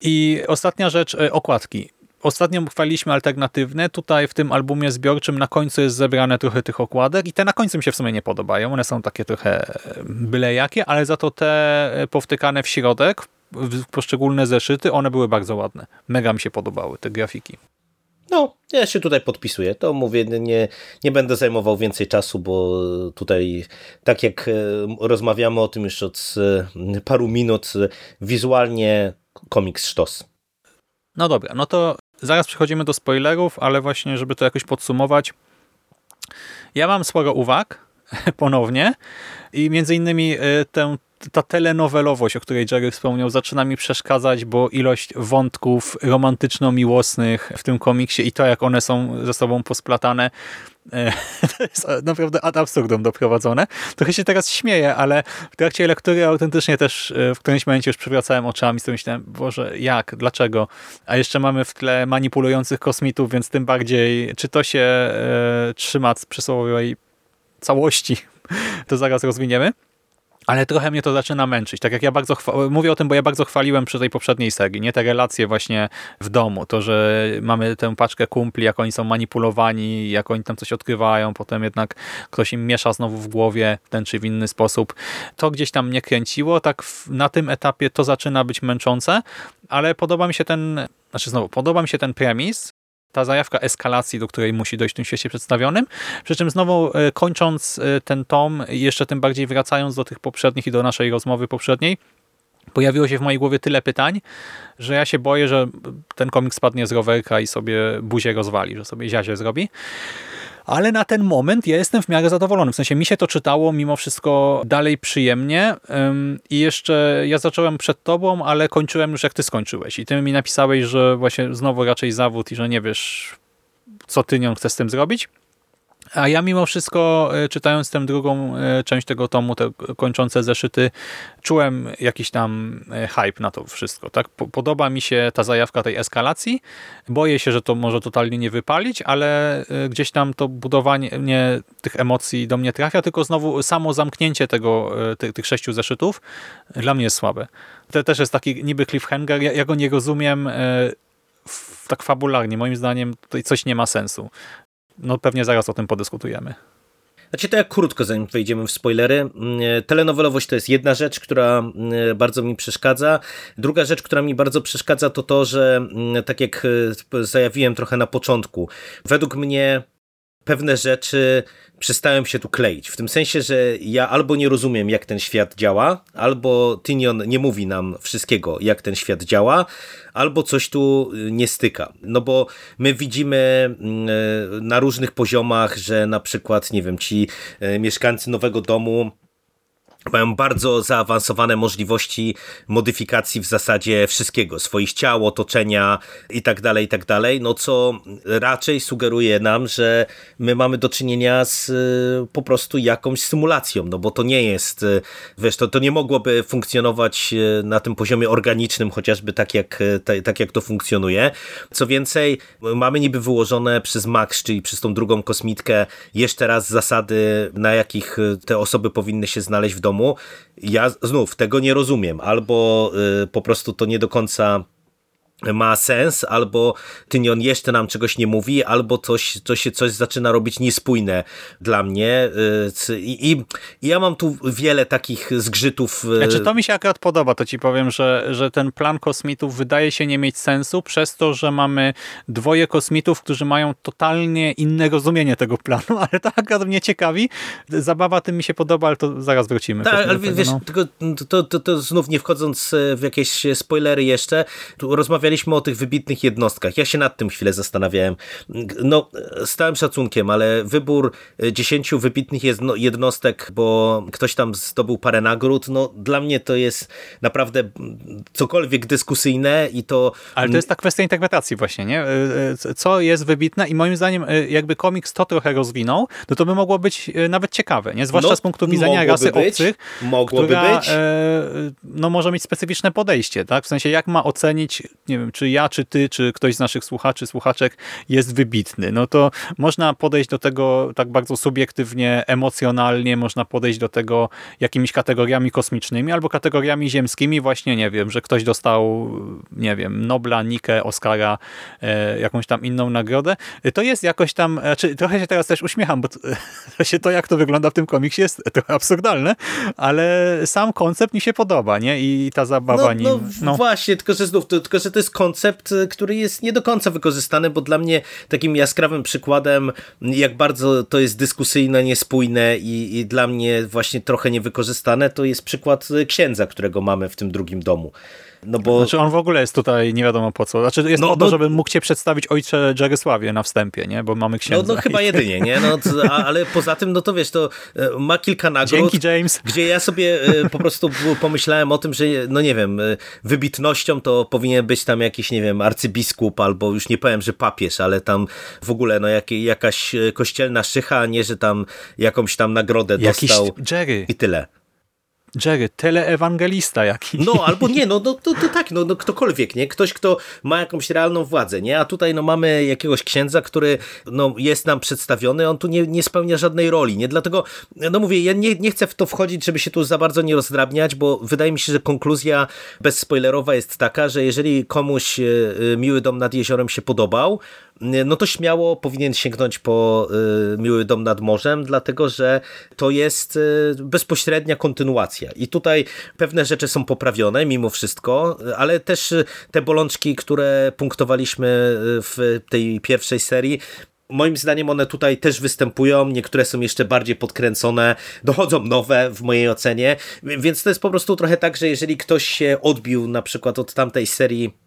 I ostatnia rzecz, e, okładki. Ostatnio chwaliliśmy alternatywne, tutaj w tym albumie zbiorczym na końcu jest zebrane trochę tych okładek i te na końcu mi się w sumie nie podobają. One są takie trochę byle jakie, ale za to te powtykane w środek, poszczególne zeszyty, one były bardzo ładne. Mega mi się podobały te grafiki. No, ja się tutaj podpisuję. To mówię, nie, nie będę zajmował więcej czasu, bo tutaj, tak jak e, rozmawiamy o tym już od e, paru minut, wizualnie komiks sztos. No dobra, no to zaraz przechodzimy do spoilerów, ale właśnie, żeby to jakoś podsumować, ja mam sporo uwag ponownie i między innymi e, tę ta telenowelowość, o której Jerry wspomniał, zaczyna mi przeszkadzać, bo ilość wątków romantyczno-miłosnych w tym komiksie i to, jak one są ze sobą posplatane, e, to jest naprawdę ad absurdum doprowadzone. Trochę się teraz śmieję, ale w trakcie lektury autentycznie też e, w którymś momencie już przewracałem oczami i myślałem, Boże, jak, dlaczego? A jeszcze mamy w tle manipulujących kosmitów, więc tym bardziej, czy to się e, trzyma z przysłowiowej całości, to zaraz rozwiniemy. Ale trochę mnie to zaczyna męczyć. Tak jak ja bardzo mówię o tym, bo ja bardzo chwaliłem przy tej poprzedniej serii, nie te relacje właśnie w domu, to, że mamy tę paczkę kumpli, jak oni są manipulowani, jak oni tam coś odkrywają, potem jednak ktoś im miesza znowu w głowie w ten czy w inny sposób. To gdzieś tam mnie kręciło, tak na tym etapie to zaczyna być męczące, ale podoba mi się ten, znaczy znowu, podoba mi się ten premis, ta zajawka eskalacji, do której musi dojść w tym świecie przedstawionym. Przy czym znowu e, kończąc e, ten tom, jeszcze tym bardziej wracając do tych poprzednich i do naszej rozmowy poprzedniej, pojawiło się w mojej głowie tyle pytań, że ja się boję, że ten komik spadnie z rowerka i sobie buzię rozwali, że sobie ziazie zrobi. Ale na ten moment ja jestem w miarę zadowolony. W sensie mi się to czytało mimo wszystko dalej przyjemnie i jeszcze ja zacząłem przed tobą, ale kończyłem już jak ty skończyłeś. I ty mi napisałeś, że właśnie znowu raczej zawód i że nie wiesz, co ty nią chcesz z tym zrobić. A ja mimo wszystko, e, czytając tę drugą e, część tego tomu, te kończące zeszyty, czułem jakiś tam e, hype na to wszystko. Tak? Podoba mi się ta zajawka tej eskalacji. Boję się, że to może totalnie nie wypalić, ale gdzieś tam to budowanie nie, tych emocji do mnie trafia, tylko znowu samo zamknięcie tego, tych, tych sześciu zeszytów dla mnie jest słabe. To też jest taki niby cliffhanger, ja, ja go nie rozumiem tak fabularnie. Moim zdaniem tutaj coś nie ma sensu. No pewnie zaraz o tym podyskutujemy. Znaczy to jak krótko, zanim wejdziemy w spoilery. Mm, telenowelowość to jest jedna rzecz, która mm, bardzo mi przeszkadza. Druga rzecz, która mi bardzo przeszkadza, to to, że mm, tak jak e, zajawiłem trochę na początku, według mnie pewne rzeczy przestałem się tu kleić. W tym sensie, że ja albo nie rozumiem, jak ten świat działa, albo Tynion nie mówi nam wszystkiego, jak ten świat działa, albo coś tu nie styka. No bo my widzimy mm, e, na różnych poziomach, że na przykład, nie wiem, ci e, mieszkańcy nowego domu mają bardzo zaawansowane możliwości modyfikacji w zasadzie wszystkiego, swoich ciał, otoczenia i tak dalej, i tak dalej, no co raczej sugeruje nam, że my mamy do czynienia z y, po prostu jakąś symulacją, no bo to nie jest, y, wiesz, to, to nie mogłoby funkcjonować y, na tym poziomie organicznym, chociażby tak jak, tak jak to funkcjonuje. Co więcej, mamy niby wyłożone przez Max, czyli przez tą drugą kosmitkę, jeszcze raz zasady, na jakich te osoby powinny się znaleźć w domu, domu. Ja znów tego nie rozumiem, albo y, po prostu to nie do końca ma sens, albo Tynion jeszcze nam czegoś nie mówi, albo coś, to się coś zaczyna robić niespójne dla mnie. Y, I, i, i ja mam tu wiele takich zgrzytów. Znaczy, to mi się akurat podoba, to ci powiem, że, że ten plan kosmitów wydaje się nie mieć sensu przez to, że mamy dwoje kosmitów, którzy mają totalnie inne rozumienie tego planu, ale to akurat mnie ciekawi. Zabawa tym mi się podoba, ale to zaraz wrócimy. Tak, ale wiesz, no. tylko to, to, to znów nie wchodząc w jakieś spoilery jeszcze, tu rozmawialiśmy rozmawialiśmy o tych wybitnych jednostkach. Ja się nad tym chwilę zastanawiałem. No, z całym szacunkiem, ale wybór dziesięciu wybitnych jednostek, bo ktoś tam zdobył parę nagród, no dla mnie to jest naprawdę cokolwiek dyskusyjne i to... Ale to jest ta kwestia interpretacji właśnie, nie? Co jest wybitne i moim zdaniem jakby komiks to trochę rozwinął, no to by mogło być e, nawet ciekawe, nie? Zwłaszcza no, z punktu widzenia rasy być, obcych, mogłoby która, być. E, no może mieć specyficzne podejście, tak? W sensie jak ma ocenić, nie wiem, czy ja, czy ty, czy ktoś z naszych słuchaczy, słuchaczek jest wybitny, no to można podejść do tego tak bardzo subiektywnie, emocjonalnie, można podejść do tego jakimiś kategoriami kosmicznymi albo kategoriami ziemskimi, właśnie nie wiem, że ktoś dostał, nie wiem, Nobla, Nike, Oscara, e, jakąś tam inną nagrodę. To jest jakoś tam, znaczy trochę się teraz też uśmiecham, bo to, się to, jak to wygląda w tym komiksie jest trochę absurdalne, ale sam koncept mi się podoba, nie? I ta zabawa no, nim. No, no właśnie, tylko że znów, tylko że to jest koncept, y, który jest nie do końca wykorzystany, bo dla mnie takim jaskrawym przykładem, jak bardzo to jest dyskusyjne, niespójne i, i dla mnie właśnie trochę niewykorzystane, to jest przykład y, księdza, którego mamy w tym drugim domu. No bo... Znaczy on w ogóle jest tutaj nie wiadomo po co. Znaczy jest no, po to, no... żeby mógł cię przedstawić ojcze Jarosławie na wstępie, nie? Bo mamy księdza. No, no chyba jedynie, nie? No, ale poza tym, no to wiesz, to e, ma kilka nagród. Dzięki James. Gdzie ja sobie e, po prostu pomyślałem o tym, że no nie wiem, e, wybitnością to powinien być tam jakiś, nie wiem, arcybiskup albo już nie powiem, że papież, ale tam w ogóle no jak, jakaś kościelna szycha, a nie, że tam jakąś tam nagrodę jakiś dostał. Jerry. I tyle. Jerry, teleewangelista jakiś. No, albo nie, no, no to, to tak, no, no ktokolwiek, nie? Ktoś, kto ma jakąś realną władzę, nie? A tutaj no mamy jakiegoś księdza, który no, jest nam przedstawiony, on tu nie, nie spełnia żadnej roli, nie? Dlatego, no mówię, ja nie, nie chcę w to wchodzić, żeby się tu za bardzo nie rozdrabniać, bo wydaje mi się, że konkluzja bezspoilerowa jest taka, że jeżeli komuś e, Miły Dom nad Jeziorem się podobał, no to śmiało powinien sięgnąć po Miły Dom nad Morzem, dlatego że to jest bezpośrednia kontynuacja. I tutaj pewne rzeczy są poprawione mimo wszystko, ale też te bolączki, które punktowaliśmy w tej pierwszej serii, Moim zdaniem one tutaj też występują, niektóre są jeszcze bardziej podkręcone, dochodzą nowe w mojej ocenie, więc to jest po prostu trochę tak, że jeżeli ktoś się odbił na przykład od tamtej serii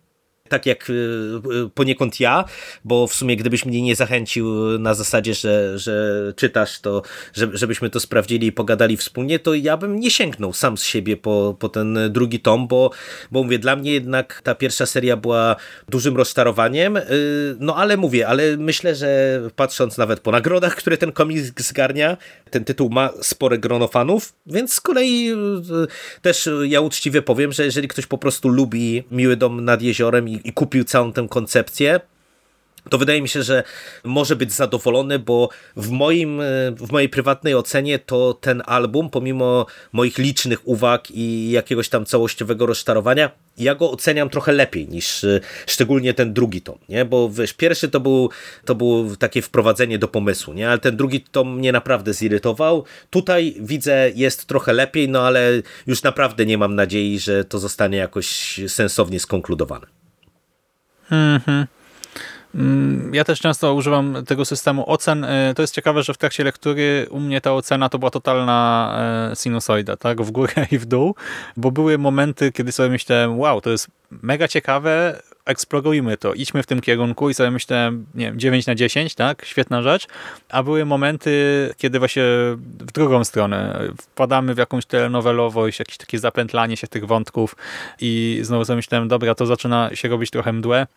tak jak y, y, poniekąd ja, bo w sumie gdybyś mnie nie zachęcił na zasadzie, że, że czytasz to, żebyśmy to sprawdzili i pogadali wspólnie, to ja bym nie sięgnął sam z siebie po, po ten drugi tom, bo, bo mówię, dla mnie jednak ta pierwsza seria była dużym rozczarowaniem, y, no ale mówię, ale myślę, że patrząc nawet po nagrodach, które ten komiks zgarnia, ten tytuł ma spore grono fanów, więc z kolei też ja uczciwie powiem, że jeżeli ktoś po prostu lubi Miły Dom nad Jeziorem i i, kupił całą tę koncepcję, to wydaje mi się, że może być zadowolony, bo w, moim, w mojej prywatnej ocenie to ten album, pomimo moich licznych uwag i jakiegoś tam całościowego rozczarowania, ja go oceniam trochę lepiej niż szczególnie ten drugi tom, nie? bo wiesz, pierwszy to był, to był takie wprowadzenie do pomysłu, nie? ale ten drugi tom mnie naprawdę zirytował. Tutaj widzę jest trochę lepiej, no ale już naprawdę nie mam nadziei, że to zostanie jakoś sensownie skonkludowane. Mhm. Mm, ja też często używam tego systemu ocen. E, to jest ciekawe, że w trakcie lektury u mnie ta ocena to była totalna e, sinusoida, tak? W górę i w dół, bo były momenty, kiedy sobie myślałem, wow, to jest mega ciekawe, eksplorujmy to, idźmy w tym kierunku i sobie myślałem, nie wiem, 9 na 10, tak? Świetna rzecz. A były momenty, kiedy właśnie w drugą stronę wpadamy w jakąś telenowelowość, jakieś takie zapętlanie się tych wątków i znowu sobie myślałem, dobra, to zaczyna się robić trochę mdłe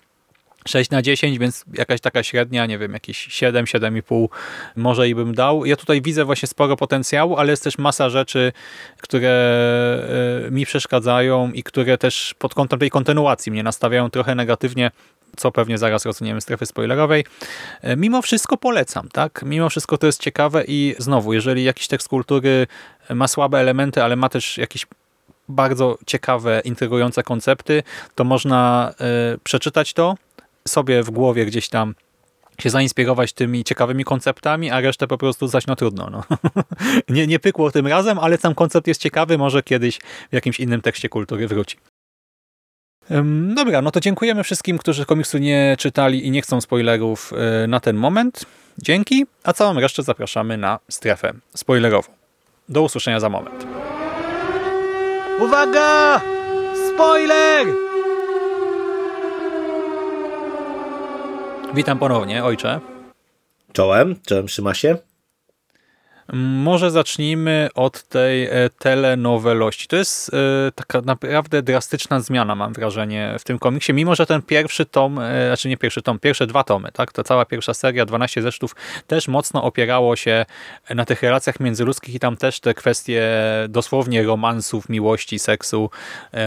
6 na 10, więc jakaś taka średnia, nie wiem, jakieś 7, 7,5 może i bym dał. Ja tutaj widzę właśnie sporo potencjału, ale jest też masa rzeczy, które e, mi przeszkadzają i które też pod kątem tej kontynuacji mnie nastawiają trochę negatywnie, co pewnie zaraz rozuniemy strefy spoilerowej. E, mimo wszystko polecam, tak? Mimo wszystko to jest ciekawe i znowu, jeżeli jakiś tekst kultury ma słabe elementy, ale ma też jakieś bardzo ciekawe, intrygujące koncepty, to można y, przeczytać to, sobie w głowie gdzieś tam się zainspirować tymi ciekawymi konceptami, a resztę po prostu zaś no trudno. No. nie, nie pykło tym razem, ale sam koncept jest ciekawy, może kiedyś w jakimś innym tekście kultury wróci. Dobra, no to dziękujemy wszystkim, którzy komiksu nie czytali i nie chcą spoilerów e, na ten moment. Dzięki, a całą resztę zapraszamy na strefę spoilerową. Do usłyszenia za moment. Uwaga! Spoiler! Witam ponownie, ojcze. Czołem, czołem Szymasie. Może zacznijmy od tej e, telenowelości. To jest e, taka naprawdę drastyczna zmiana, mam wrażenie, w tym komiksie, mimo że ten pierwszy tom, e, znaczy nie pierwszy tom, pierwsze dwa tomy, tak, ta cała pierwsza seria, 12 zesztów, też mocno opierało się na tych relacjach międzyludzkich i tam też te kwestie dosłownie romansów, miłości, seksu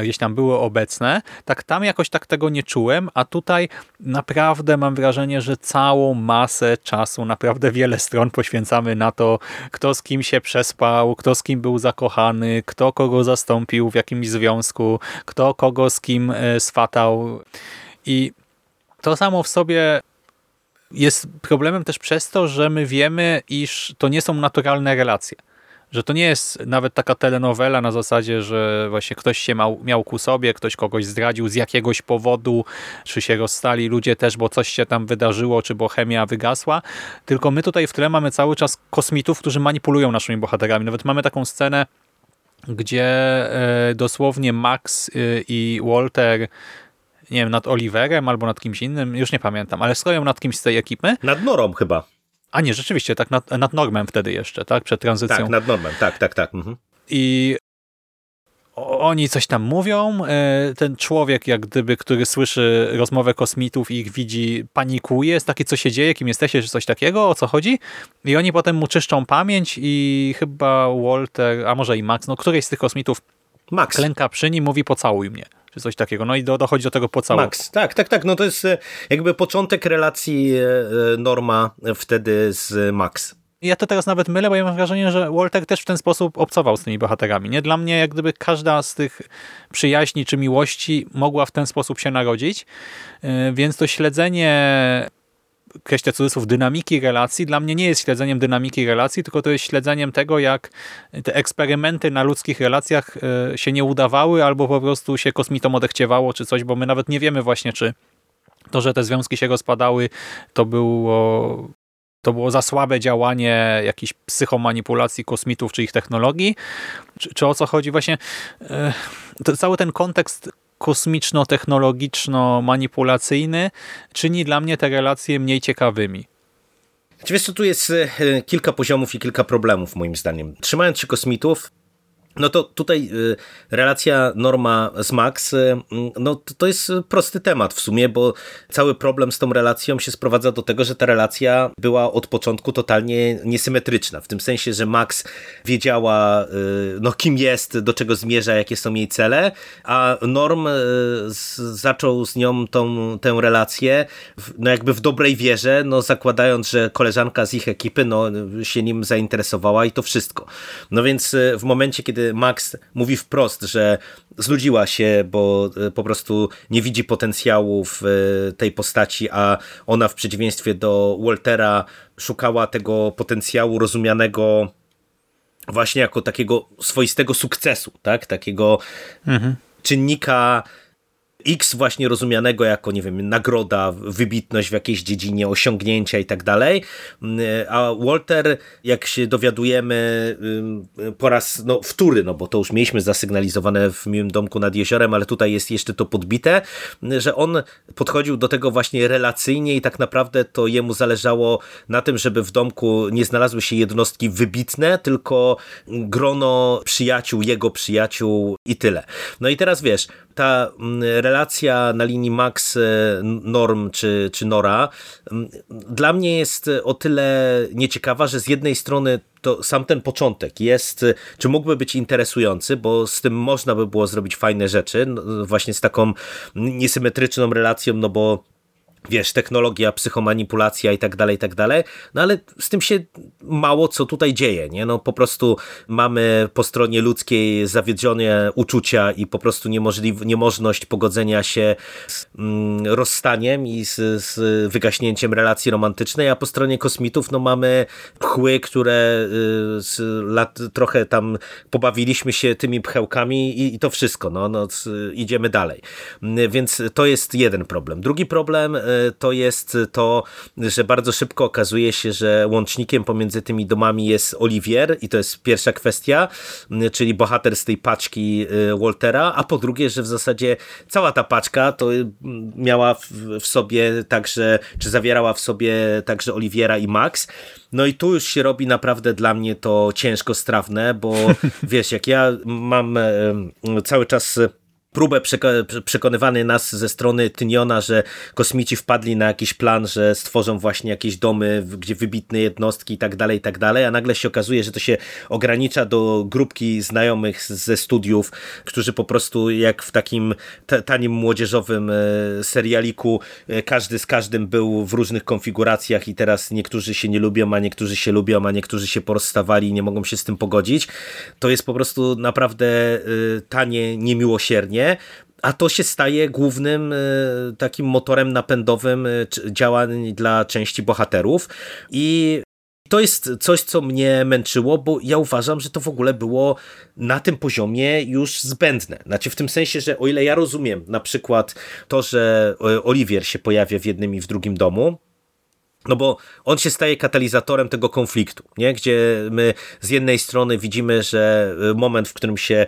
gdzieś tam były obecne. Tak tam jakoś tak tego nie czułem, a tutaj naprawdę mam wrażenie, że całą masę czasu, naprawdę wiele stron poświęcamy na to, kto z kim się przespał, kto z kim był zakochany, kto kogo zastąpił w jakimś związku, kto kogo z kim e, swatał. I to samo w sobie jest problemem też przez to, że my wiemy, iż to nie są naturalne relacje że to nie jest nawet taka telenowela na zasadzie, że właśnie ktoś się miał, miał ku sobie, ktoś kogoś zdradził z jakiegoś powodu, czy się rozstali ludzie też, bo coś się tam wydarzyło, czy bo chemia wygasła, tylko my tutaj w tle mamy cały czas kosmitów, którzy manipulują naszymi bohaterami. Nawet mamy taką scenę, gdzie e, dosłownie Max e, i Walter nie wiem, nad Oliverem albo nad kimś innym, już nie pamiętam, ale stoją nad kimś z tej ekipy. Nad Norą chyba. A nie, rzeczywiście, tak nad, nad Normem wtedy jeszcze, tak? Przed tranzycją. Tak, nad Normem, tak, tak, tak. Mhm. I oni coś tam mówią, e, ten człowiek jak gdyby, który słyszy rozmowę kosmitów i ich widzi, panikuje, jest takie, co się dzieje, kim jesteście, czy coś takiego, o co chodzi i oni potem mu czyszczą pamięć i chyba Walter, a może i Max, no któryś z tych kosmitów Max. klęka przy nim, mówi pocałuj mnie czy coś takiego. No i do, dochodzi do tego pocałunku. Max, tak, tak, tak. No to jest e, jakby początek relacji e, Norma wtedy z Max. Ja to teraz nawet mylę, bo ja mam wrażenie, że Walter też w ten sposób obcował z tymi bohaterami. Nie Dla mnie jak gdyby każda z tych przyjaźni czy miłości mogła w ten sposób się narodzić, e, więc to śledzenie kreślę cudzysłów, dynamiki relacji, dla mnie nie jest śledzeniem dynamiki relacji, tylko to jest śledzeniem tego, jak te eksperymenty na ludzkich relacjach e, się nie udawały, albo po prostu się kosmitom odechciewało, czy coś, bo my nawet nie wiemy właśnie, czy to, że te związki się rozpadały, to było to było za słabe działanie jakichś psychomanipulacji kosmitów czy ich technologii, czy, czy o co chodzi właśnie. E, cały ten kontekst kosmiczno-technologiczno-manipulacyjny czyni dla mnie te relacje mniej ciekawymi. Wiesz co, tu jest e, kilka poziomów i kilka problemów moim zdaniem. Trzymając się kosmitów, no to tutaj y, relacja Norma z Max, y, no to jest prosty temat w sumie, bo cały problem z tą relacją się sprowadza do tego, że ta relacja była od początku totalnie niesymetryczna, w tym sensie, że Max wiedziała y, no kim jest, do czego zmierza, jakie są jej cele, a Norm zaczął z nią tą, tę relację no jakby w dobrej wierze, no zakładając, że koleżanka z ich ekipy no się nim zainteresowała i to wszystko. No więc w momencie, kiedy Max mówi wprost, że zludziła się, bo e, po prostu nie widzi potencjału w e, tej postaci, a ona w przeciwieństwie do Waltera szukała tego potencjału rozumianego właśnie jako takiego swoistego sukcesu, tak? takiego mhm. czynnika X właśnie rozumianego jako, nie wiem, nagroda, wybitność w jakiejś dziedzinie, osiągnięcia i tak dalej. A Walter, jak się dowiadujemy po raz no, wtóry, no bo to już mieliśmy zasygnalizowane w Miłym Domku nad Jeziorem, ale tutaj jest jeszcze to podbite, że on podchodził do tego właśnie relacyjnie i tak naprawdę to jemu zależało na tym, żeby w domku nie znalazły się jednostki wybitne, tylko grono przyjaciół, jego przyjaciół i tyle. No i teraz wiesz, ta relacja relacja na linii Max e, Norm czy, czy Nora dla mnie jest o tyle nieciekawa, że z jednej strony to sam ten początek jest, czy mógłby być interesujący, bo z tym można by było zrobić fajne rzeczy, no, właśnie z taką niesymetryczną relacją, no bo wiesz, technologia, psychomanipulacja i tak dalej, i tak dalej, no ale z tym się mało co tutaj dzieje, nie? No po prostu mamy po stronie ludzkiej zawiedzione uczucia i po prostu niemożność pogodzenia się z mm, rozstaniem i z, z, wygaśnięciem relacji romantycznej, a po stronie kosmitów no mamy pchły, które y, lat, trochę tam pobawiliśmy się tymi pchełkami i, i to wszystko, no, no idziemy dalej. Więc to jest jeden problem. Drugi problem y, to jest to, że bardzo szybko okazuje się, że łącznikiem pomiędzy tymi domami jest Olivier i to jest pierwsza kwestia, czyli bohater z tej paczki y, Waltera, a po drugie, że w zasadzie cała ta paczka to miała w sobie także, czy zawierała w sobie także Oliviera i Max. No i tu już się robi naprawdę dla mnie to ciężko strawne, bo wiesz, jak ja mam cały czas próbę przekonywany nas ze strony Tyniona, że kosmici wpadli na jakiś plan, że stworzą właśnie jakieś domy, gdzie wybitne jednostki i tak dalej, i tak dalej, a nagle się okazuje, że to się ogranicza do grupki znajomych ze studiów, którzy po prostu jak w takim tanim młodzieżowym e, serialiku e, każdy z każdym był w różnych konfiguracjach i teraz niektórzy się nie lubią, a niektórzy się lubią, a niektórzy się porozstawali i nie mogą się z tym pogodzić. To jest po prostu naprawdę e, tanie, niemiłosiernie a to się staje głównym e, takim motorem napędowym e, działań dla części bohaterów i to jest coś, co mnie męczyło, bo ja uważam, że to w ogóle było na tym poziomie już zbędne. Znaczy w tym sensie, że o ile ja rozumiem na przykład to, że e, Oliwier się pojawia w jednym i w drugim domu, no bo on się staje katalizatorem tego konfliktu, nie? gdzie my z jednej strony widzimy, że y, moment, w którym się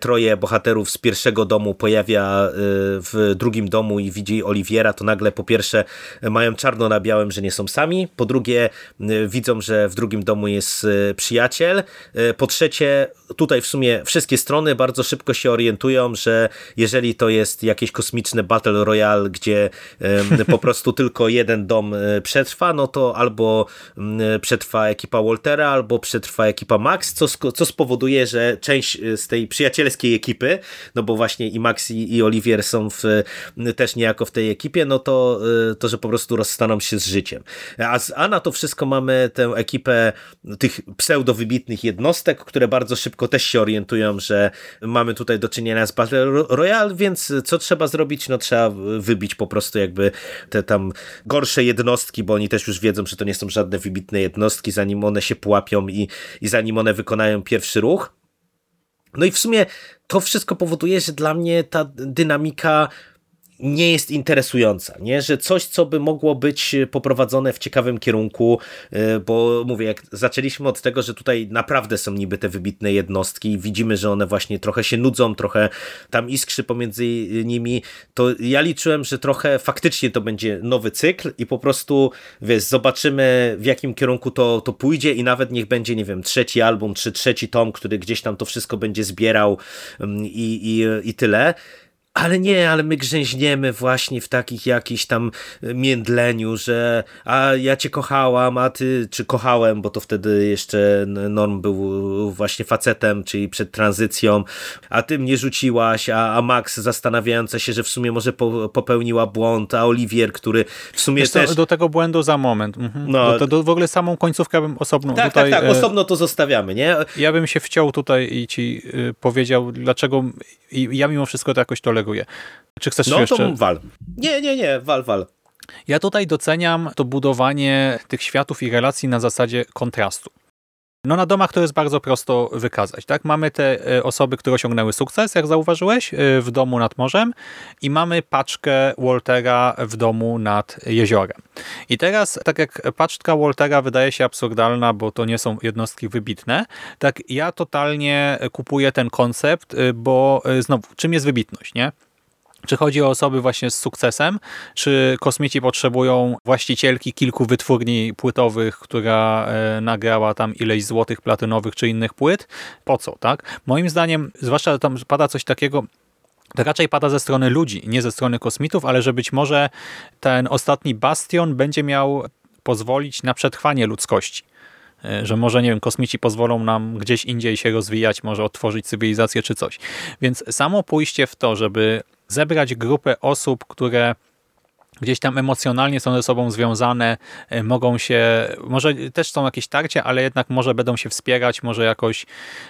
troje bohaterów z pierwszego domu pojawia y, w drugim domu i widzi Oliwiera, to nagle po pierwsze mają czarno na białym, że nie są sami, po drugie widzą, że w drugim domu jest przyjaciel, po trzecie tutaj w sumie wszystkie strony bardzo szybko się orientują, że jeżeli to jest jakieś kosmiczne Battle Royale, gdzie po prostu tylko jeden dom przeżywa, przetrwa, no to albo mm, przetrwa ekipa Waltera, albo przetrwa ekipa Max, co, co spowoduje, że część y, z tej przyjacielskiej ekipy, no bo właśnie i Max i, i Olivier są w, y, też niejako w tej ekipie, no to, y, to, że po prostu rozstaną się z życiem. A, z, a na to wszystko mamy tę ekipę tych pseudo-wybitnych jednostek, które bardzo szybko też się orientują, że mamy tutaj do czynienia z Battle Royale, więc co trzeba zrobić? No trzeba wybić po prostu jakby te tam gorsze jednostki, bo oni też już wiedzą, że to nie są żadne wybitne jednostki, zanim one się pułapią i, i zanim one wykonają pierwszy ruch. No i w sumie to wszystko powoduje, że dla mnie ta dynamika nie jest interesująca, nie? że coś, co by mogło być poprowadzone w ciekawym kierunku, y, bo mówię, jak zaczęliśmy od tego, że tutaj naprawdę są niby te wybitne jednostki i widzimy, że one właśnie trochę się nudzą, trochę tam iskrzy pomiędzy nimi, to ja liczyłem, że trochę faktycznie to będzie nowy cykl i po prostu, wiesz, zobaczymy w jakim kierunku to, to pójdzie i nawet niech będzie, nie wiem, trzeci album, czy trzeci tom, który gdzieś tam to wszystko będzie zbierał mm, i, i, i tyle. Ale nie, ale my grzęźniemy właśnie w takich jakichś tam międleniu, że a ja cię kochałam, a ty, czy kochałem, bo to wtedy jeszcze Norm był właśnie facetem, czyli przed tranzycją, a ty mnie rzuciłaś, a, a Max zastanawiająca się, że w sumie może po, popełniła błąd, a Oliwier, który w sumie Wiesz też... do tego błędu za moment. Mhm. No, do, do, w ogóle samą końcówkę bym osobno tak, tutaj... Tak, tak, osobno to zostawiamy, nie? Ja bym się wciął tutaj i ci y, powiedział, dlaczego i ja mimo wszystko to jakoś toleruję czy chcesz no, jeszcze? to wal. Nie, nie, nie, wal, wal. Ja tutaj doceniam to budowanie tych światów i relacji na zasadzie kontrastu. No na domach to jest bardzo prosto wykazać. Tak? Mamy te e, osoby, które osiągnęły sukces, jak zauważyłeś, e, w domu nad morzem i mamy paczkę Waltera w domu nad jeziorem. I teraz, tak jak paczka Waltera wydaje się absurdalna, bo to nie są jednostki wybitne, tak ja totalnie kupuję ten koncept, e, bo znowu, czym jest wybitność, nie? Czy chodzi o osoby właśnie z sukcesem, czy kosmici potrzebują właścicielki kilku wytwórni płytowych, która e, nagrała tam ileś złotych platynowych czy innych płyt? Po co, tak? Moim zdaniem, zwłaszcza tam pada coś takiego, to raczej pada ze strony ludzi, nie ze strony kosmitów, ale że być może ten ostatni bastion będzie miał pozwolić na przetrwanie ludzkości e, że może, nie wiem, kosmici pozwolą nam gdzieś indziej się rozwijać, może otworzyć cywilizację czy coś. Więc samo pójście w to, żeby zebrać grupę osób, które gdzieś tam emocjonalnie są ze sobą związane, e, mogą się, może też są jakieś tarcia, ale jednak może będą się wspierać, może jakoś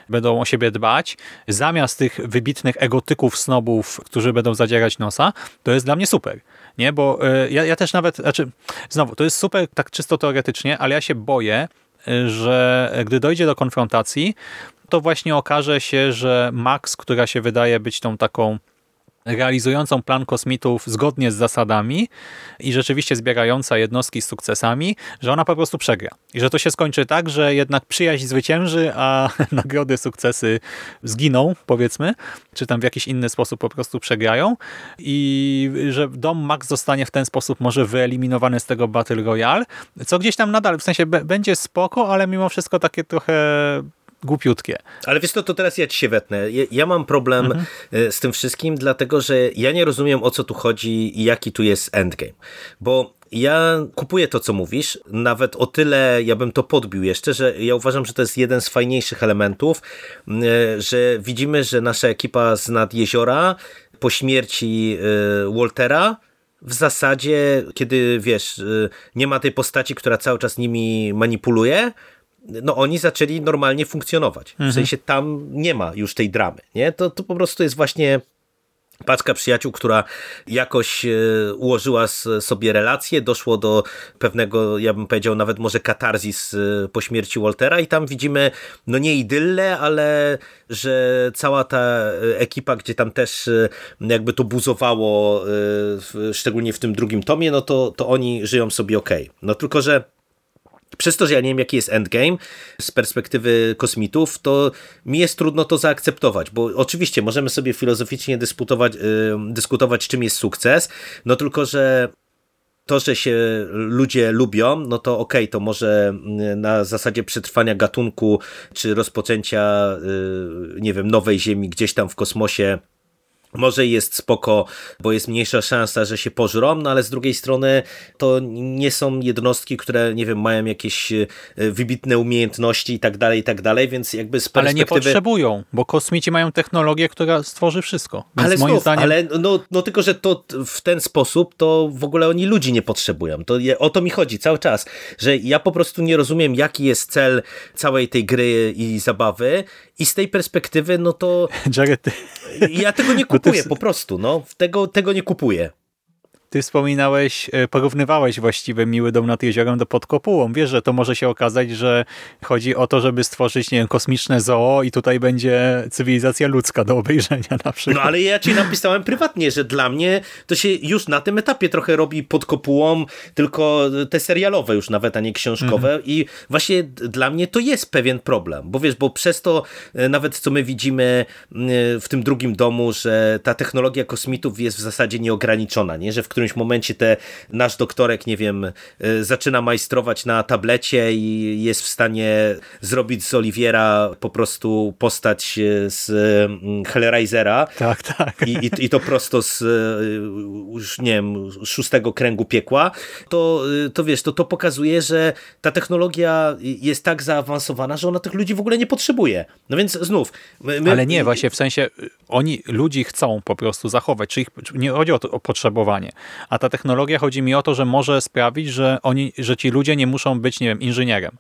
będą o siebie dbać, zamiast tych wybitnych egotyków, snobów, którzy będą zadzierać nosa, to jest dla mnie super. Nie, bo e, ja, ja też nawet, znaczy, znowu, to jest super tak czysto teoretycznie, ale ja się boję, e, że gdy dojdzie do konfrontacji, to właśnie okaże się, że Max, która się wydaje być tą taką realizującą plan kosmitów zgodnie z zasadami i rzeczywiście zbierająca jednostki z sukcesami, że ona po prostu przegra. I że to się skończy tak, że jednak przyjaźń zwycięży, a nagrody, sukcesy zginą, powiedzmy, czy tam w jakiś inny sposób po prostu przegrają i że dom Max zostanie w ten sposób może wyeliminowany z tego Battle Royale, co gdzieś tam nadal, w sensie będzie spoko, ale mimo wszystko takie trochę głupiutkie. Ale wiesz co, to teraz ja ci się wetnę. Ja, ja mam problem mhm. E, z tym wszystkim, dlatego że ja nie rozumiem o co tu chodzi i jaki tu jest endgame. Bo ja kupuję to, co mówisz, nawet o tyle ja bym to podbił jeszcze, że ja uważam, że to jest jeden z fajniejszych elementów, e, że widzimy, że nasza ekipa z nad jeziora po śmierci e, Waltera w zasadzie, kiedy wiesz, nie ma tej postaci, która cały czas nimi manipuluje, no oni zaczęli normalnie funkcjonować. W mhm. sensie tam nie ma już tej dramy. Nie? To, to po prostu jest właśnie paczka przyjaciół, która jakoś e, ułożyła sobie relacje, doszło do pewnego, ja bym powiedział nawet może katarzis e, po śmierci Waltera i tam widzimy, no nie idylle, ale że cała ta ekipa, gdzie tam też e, jakby to buzowało, szczególnie w tym drugim tomie, no to, to oni żyją sobie ok. No tylko, że przez to, że ja nie wiem, jaki jest endgame z perspektywy kosmitów, to mi jest trudno to zaakceptować, bo oczywiście możemy sobie filozoficznie dyskutować, dyskutować czym jest sukces, no tylko, że to, że się ludzie lubią, no to okej, okay, to może na zasadzie przetrwania gatunku, czy rozpoczęcia, yy, nie wiem, nowej ziemi gdzieś tam w kosmosie, może jest spoko, bo jest mniejsza szansa, że się pożrą, no ale z drugiej strony to nie są jednostki, które, nie wiem, mają jakieś e, wybitne umiejętności i tak dalej, i tak dalej, więc jakby z perspektywy... Ale nie potrzebują, bo kosmici mają technologię, która stworzy wszystko. Więc ale moim znów, zdaniem... ale no, no tylko, że to w ten sposób to w ogóle oni ludzi nie potrzebują. To o to mi chodzi cały czas, że ja po prostu nie rozumiem, jaki jest cel całej tej gry i zabawy i z tej perspektywy, no to... Jared, ja tego nie kupuję po prostu, no. Tego, tego nie kupuję. Ty wspominałeś, e, porównywałeś właściwie Miły Dom nad Jeziorem do Pod Kopułą. Wiesz, że to może się okazać, że chodzi o to, żeby stworzyć, nie wiem, kosmiczne zoo i tutaj będzie cywilizacja ludzka do obejrzenia na przykład. No ale ja ci napisałem prywatnie, że dla mnie to się już na tym etapie trochę robi Pod Kopułą, tylko te serialowe już nawet, a nie książkowe Mhm. i właśnie dla mnie to jest pewien problem, bo wiesz, bo przez to e, nawet co my widzimy e, w tym drugim domu, że ta technologia kosmitów jest w zasadzie nieograniczona, nie? że w którymś momencie te, nasz doktorek, nie wiem, e, zaczyna majstrować na tablecie i jest w stanie zrobić z Oliwiera po prostu postać e, z mm, Hellraisera Tak, tak. i, i, i to prosto z e, już nie wiem, szóstego kręgu piekła, to, to wiesz, to, to pokazuje, że ta technologia jest tak zaawansowana, że ona tych ludzi w ogóle nie potrzebuje. No więc znów. My, Ale nie, właśnie w sensie y, oni, ludzi chcą po prostu zachować, czy ich, nie chodzi o, to, o potrzebowanie, a ta technologia chodzi mi o to, że może sprawić, że oni, że ci ludzie nie muszą być, nie wiem, inżynierem,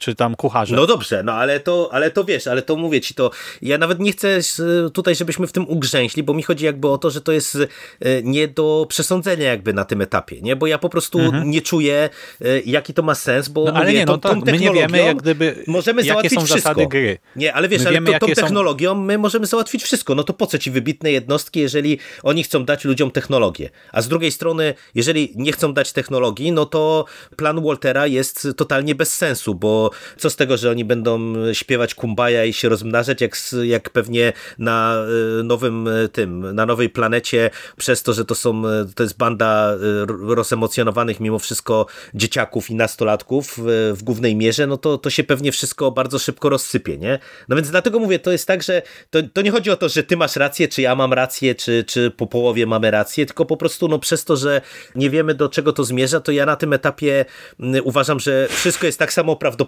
czy tam kucharzem. No dobrze, no ale to, ale to wiesz, ale to mówię ci to, ja nawet nie chcę s- tutaj, żebyśmy w tym ugrzęźli, bo mi chodzi jakby o to, że to jest e, nie do przesądzenia jakby na tym etapie, nie? Bo ja po prostu nie czuję, e, jaki to ma sens, bo Mhm. No, ale mówię, nie, no tą, tą my nie wiemy, technologią jak gdyby- możemy jakie załatwić są wszystko. zasady gry. Nie, ale wiesz, My ale wiemy, to, tą jakie są- technologią my możemy załatwić wszystko, no to po co ci wybitne jednostki, jeżeli oni chcą dać ludziom technologię? A z drugiej strony, jeżeli nie chcą dać technologii, no to plan Waltera jest totalnie bez sensu, bo co z tego, że oni będą śpiewać kumbaja i się rozmnażać, jak, jak pewnie na e, nowym e, tym, na nowej planecie, przez to, że to są, e, to jest banda rozemocjonowanych mimo wszystko dzieciaków i nastolatków w głównej mierze, no to, to się pewnie wszystko bardzo szybko rozsypie, nie? No więc dlatego mówię, to jest tak, że to, to nie chodzi o to, że ty masz rację, czy ja mam rację, czy, czy po połowie mamy rację, tylko po prostu no przez to, że nie wiemy do czego to zmierza, to ja na tym etapie mm, uważam, że wszystko jest tak samo prawdopodobne,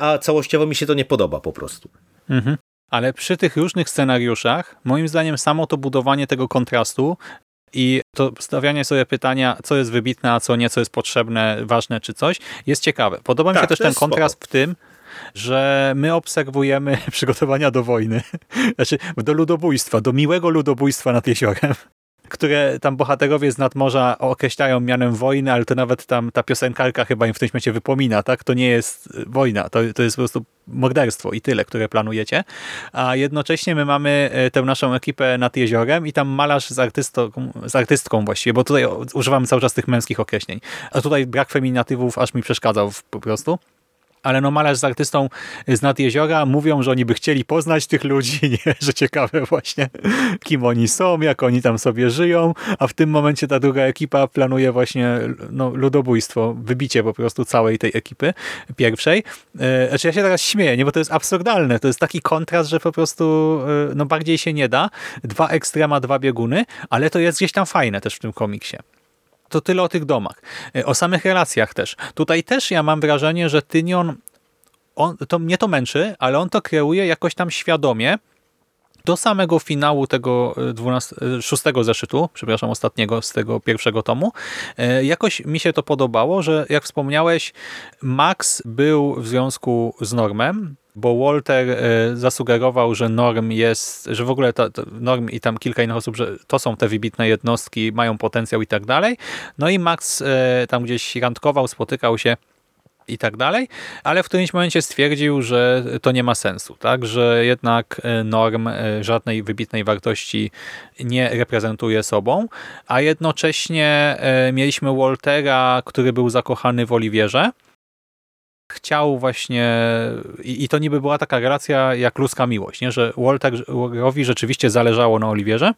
a całościowo mi się to nie podoba po prostu. Ale przy tych różnych scenariuszach, moim zdaniem samo to budowanie tego kontrastu i to stawianie sobie pytania, co jest wybitne, a co nie, co jest potrzebne, ważne czy coś, jest ciekawe. Podoba mi Tak, się też to ten kontrast w tym, że my obserwujemy przygotowania do wojny, znaczy do ludobójstwa, do miłego ludobójstwa nad jeziorem, które tam bohaterowie z nadmorza określają mianem wojny, ale to nawet tam ta piosenkarka chyba im w tym momencie wypomina, tak? To nie jest y, wojna, to, to jest po prostu morderstwo i tyle, które planujecie. A jednocześnie my mamy y, tę naszą ekipę nad jeziorem i tam malarz z z artystką właściwie, bo tutaj używamy cały czas tych męskich określeń. A tutaj brak feminatywów aż mi przeszkadzał po prostu ale no malarz z artystą z nad jeziora mówią, że oni by chcieli poznać tych ludzi, nie? że ciekawe właśnie kim oni są, jak oni tam sobie żyją, a w tym momencie ta druga ekipa planuje właśnie no, ludobójstwo, wybicie po prostu całej tej ekipy pierwszej. E, Znaczy ja się teraz śmieję, nie? bo to jest absurdalne, to jest taki kontrast, że po prostu e, no, bardziej się nie da. Dwa ekstrema, dwa bieguny, ale to jest gdzieś tam fajne też w tym komiksie. To tyle o tych domach. E, O samych relacjach też. Tutaj też ja mam wrażenie, że Tynion, on, to mnie to męczy, ale on to kreuje jakoś tam świadomie, do samego finału tego e, 12, e, szóstego zeszytu, przepraszam, ostatniego z tego pierwszego tomu, e, jakoś mi się to podobało, że jak wspomniałeś, Max był w związku z Normem, bo Walter e, zasugerował, że Norm jest, że w ogóle Norm i tam kilka innych osób, że to są te wybitne jednostki, mają potencjał i tak dalej. No i Max e, tam gdzieś randkował, spotykał się i tak dalej, ale w którymś momencie stwierdził, że to nie ma sensu, tak, że jednak e, norm żadnej wybitnej wartości nie reprezentuje sobą, a jednocześnie mieliśmy Waltera, który był zakochany w Oliwierze, chciał właśnie, i, i to niby była taka relacja jak ludzka miłość, nie? że Walterowi rzeczywiście zależało na Oliwierze,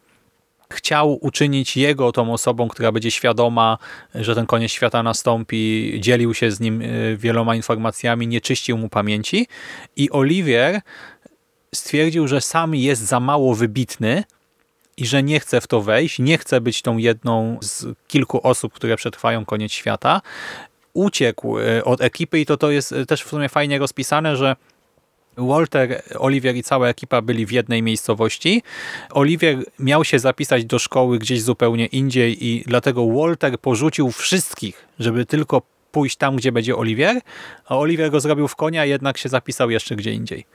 chciał uczynić jego tą osobą, która będzie świadoma, że ten koniec świata nastąpi, dzielił się z nim y, wieloma informacjami, nie czyścił mu pamięci i Oliwier stwierdził, że sam jest za mało wybitny i że nie chce w to wejść, nie chce być tą jedną z kilku osób, które przetrwają koniec świata. Uciekł y, od ekipy i to, to jest y, też w sumie fajnie rozpisane, że Walter, Oliwier i cała ekipa byli w jednej miejscowości. Oliwier miał się zapisać do szkoły gdzieś zupełnie indziej i dlatego Walter porzucił wszystkich, żeby tylko pójść tam, gdzie będzie Oliwier, a Oliwier go zrobił w konia, jednak się zapisał jeszcze gdzie indziej.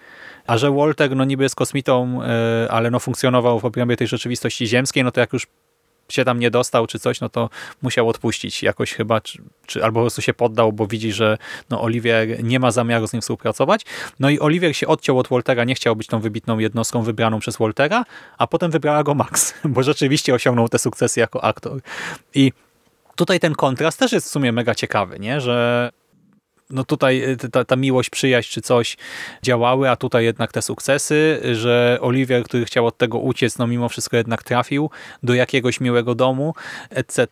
A że Walter no niby jest kosmitą, yy, ale no funkcjonował w obrębie tej rzeczywistości ziemskiej, no to jak już się tam nie dostał czy coś, no to musiał odpuścić jakoś chyba, czy, czy albo po prostu się poddał, bo widzi, że no, Oliwier nie ma zamiaru z nim współpracować. No i Oliwier się odciął od Waltera, nie chciał być tą wybitną jednostką wybraną przez Waltera, a potem wybrała go Max, bo rzeczywiście osiągnął te sukcesy jako aktor. I tutaj ten kontrast też jest w sumie mega ciekawy, nie? że no tutaj y, ta, ta miłość, przyjaźń czy coś działały, a tutaj jednak te sukcesy, że Oliwier, który chciał od tego uciec, no mimo wszystko jednak trafił do jakiegoś miłego domu, etc.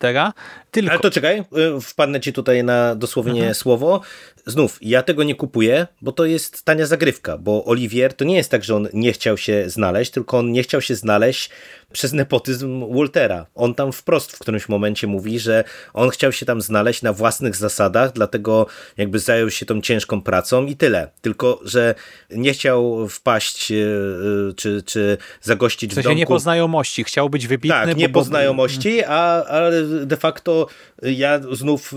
Tylko... Ale to czekaj, y, wpadnę ci tutaj na dosłownie mhm. słowo. Znów, ja tego nie kupuję, bo to jest tania zagrywka, bo Oliwier to nie jest tak, że on nie chciał się znaleźć, tylko on nie chciał się znaleźć przez nepotyzm Waltera. On tam wprost w którymś momencie mówi, że on chciał się tam znaleźć na własnych zasadach, dlatego jakby zajął się tą ciężką pracą i tyle. Tylko, że nie chciał wpaść e, e, czy, czy zagościć w, w sensie domku. nie po znajomości, chciał być wybitny. Tak, nie bo... po znajomości, a, ale de facto ja znów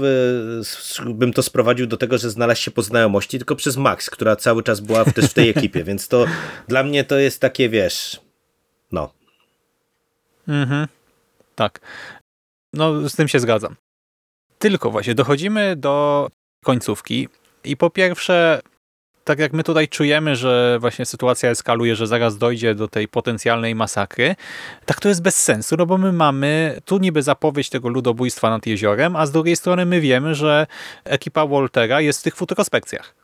e, bym to sprowadził do tego, że znalazł się po znajomości, tylko przez Max, która cały czas była też w tej ekipie, więc to dla mnie to jest takie, wiesz, no. Mhm, tak. No, z tym się zgadzam. Tylko właśnie dochodzimy do końcówki i po pierwsze, tak jak my tutaj czujemy, że właśnie sytuacja eskaluje, że zaraz dojdzie do tej potencjalnej masakry, tak to jest bez sensu, no bo my mamy tu niby zapowiedź tego ludobójstwa nad jeziorem, a z drugiej strony my wiemy, że ekipa Waltera jest w tych futurospekcjach.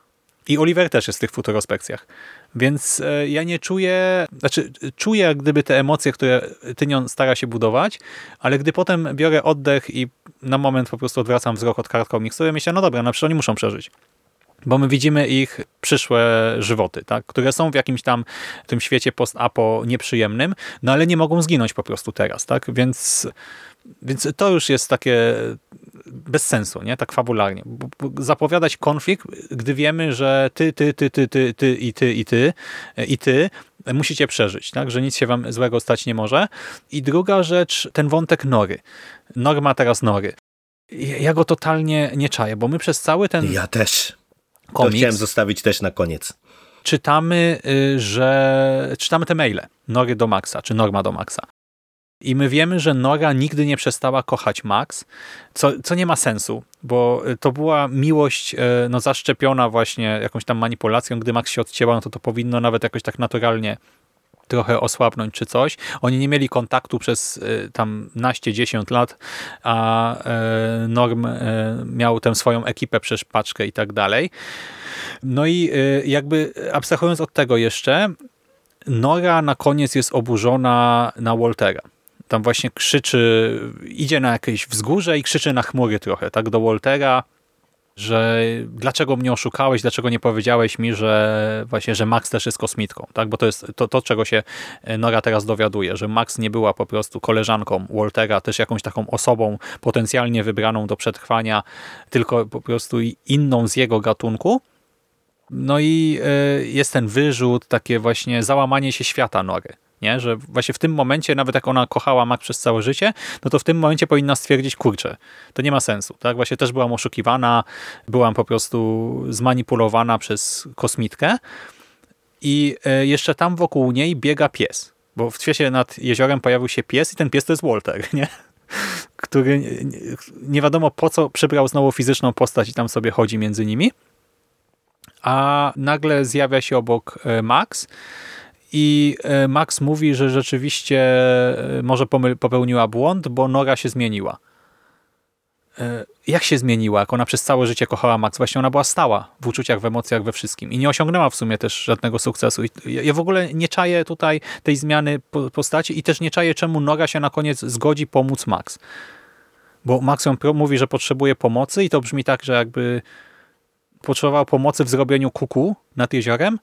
I Oliver też jest w tych futurospekcjach. Więc e, ja nie czuję, znaczy czuję jak gdyby te emocje, które Tynion stara się budować, ale gdy potem biorę oddech i na moment po prostu odwracam wzrok od kart komiksu, myślę, no dobra, na przykład oni muszą przeżyć bo my widzimy ich przyszłe żywoty, tak? które są w jakimś tam tym świecie post-apo nieprzyjemnym, no ale nie mogą zginąć po prostu teraz, tak? Więc, więc to już jest takie bez sensu, nie? Tak fabularnie. Zapowiadać konflikt, gdy wiemy, że ty, ty, ty, ty, ty, ty i ty, i ty, i ty musicie przeżyć, tak? Że nic się wam złego stać nie może. I druga rzecz, ten wątek Nory. Norma teraz Nory. Ja go totalnie nie czaję, bo my przez cały ten... Ja też komiks. To chciałem zostawić też na koniec. Czytamy, y, że czytamy te maile Nory do Maxa, czy Norma do Maxa. I my wiemy, że Nora nigdy nie przestała kochać Max, co, co nie ma sensu, bo to była miłość y, no, zaszczepiona właśnie jakąś tam manipulacją. Gdy Max się odcięła, no to to powinno nawet jakoś tak naturalnie trochę osłabnąć czy coś. Oni nie mieli kontaktu przez y, tam naście, dziesiąt lat, a y, Norm y, miał tę swoją ekipę przez paczkę i tak dalej. No i jakby abstrahując od tego jeszcze, Nora na koniec jest oburzona na Waltera. Tam właśnie krzyczy, idzie na jakieś wzgórze i krzyczy na chmury trochę, tak do Waltera, że dlaczego mnie oszukałeś, dlaczego nie powiedziałeś mi, że właśnie, że Max też jest kosmitką, tak? Bo to jest to, to, czego się e, Nora teraz dowiaduje, że Max nie była po prostu koleżanką Waltera, też jakąś taką osobą potencjalnie wybraną do przetrwania, tylko po prostu inną z jego gatunku. No i e, jest ten wyrzut, takie właśnie załamanie się świata Nory nie? że właśnie w tym momencie, nawet jak ona kochała Mac przez całe życie, no to w tym momencie powinna stwierdzić, kurczę, to nie ma sensu. Tak? Właśnie też byłam oszukiwana, byłam po prostu zmanipulowana przez kosmitkę i e, jeszcze tam wokół niej biega pies, bo w świecie nad jeziorem pojawił się pies i ten pies to jest Walter, nie? który nie wiadomo po co przybrał znowu fizyczną postać i tam sobie chodzi między nimi. A nagle zjawia się obok e, Max i e, Max mówi, że rzeczywiście e, może popełniła błąd, bo Nora się zmieniła. E, jak się zmieniła? Jak ona przez całe życie kochała Max? Właśnie ona była stała w uczuciach, w emocjach, we wszystkim. I nie osiągnęła w sumie też żadnego sukcesu. Ja w ogóle nie czaję tutaj tej zmiany postaci i też nie czaję, czemu Nora się na koniec zgodzi pomóc Max. Bo Max ją mówi, że potrzebuje pomocy i to brzmi tak, że jakby potrzebował pomocy w zrobieniu kuku nad jeziorem,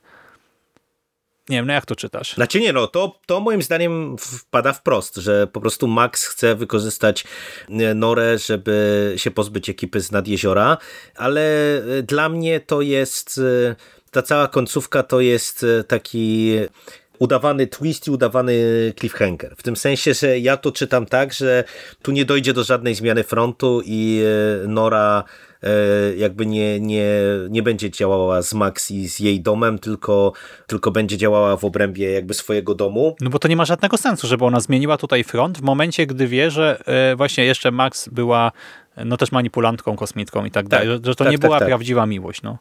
nie wiem, no jak to czytasz? Znaczy nie, no to, to moim zdaniem wpada wprost, że po prostu Max chce wykorzystać e, Norę, żeby się pozbyć ekipy z nadjeziora, ale e, dla mnie to jest, e, ta cała końcówka to jest taki udawany twist i udawany cliffhanger. W tym sensie, że ja to czytam tak, że tu nie dojdzie do żadnej zmiany frontu i Nora jakby nie, nie, nie będzie działała z Max i z jej domem, tylko, tylko będzie działała w obrębie jakby swojego domu. No bo to nie ma żadnego sensu, żeby ona zmieniła tutaj front w momencie, gdy wie, że e, właśnie jeszcze Max była no też manipulantką, kosmitką i tak, dalej, że, że to tak, nie tak, była tak. prawdziwa miłość. No.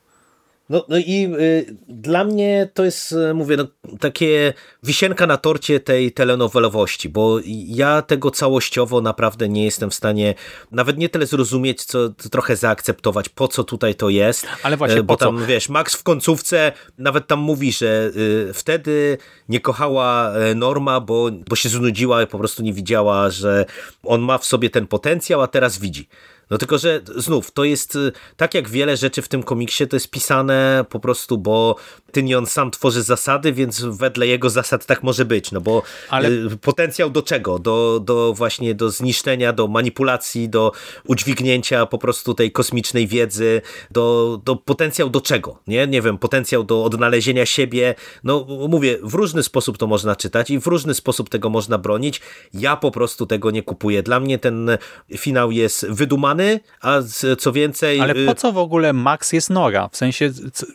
No, no i y, dla mnie to jest, y, mówię, no, takie wisienka na torcie tej telenowelowości, bo ja tego całościowo naprawdę nie jestem w stanie nawet nie tyle zrozumieć, co co trochę zaakceptować, po co tutaj to jest. Ale właśnie E, bo po co? tam, wiesz, Max w końcówce nawet tam mówi, że y, wtedy nie kochała e, Norma, bo, bo się znudziła i po prostu nie widziała, że on ma w sobie ten potencjał, a teraz widzi. No tylko, że znów, to jest y, tak jak wiele rzeczy w tym komiksie, to jest pisane po prostu, bo Tynion sam tworzy zasady, więc wedle jego zasad tak może być, no bo Ale- y, potencjał do czego? Do, do właśnie do zniszczenia, do manipulacji, do udźwignięcia po prostu tej kosmicznej wiedzy, do, do potencjał do czego? Nie? nie wiem, potencjał do odnalezienia siebie. No mówię, w różny sposób to można czytać i w różny sposób tego można bronić. Ja po prostu tego nie kupuję. Dla mnie ten finał jest wydumany, a z- co więcej... Ale y, po co w ogóle Max jest Nora? W sensie,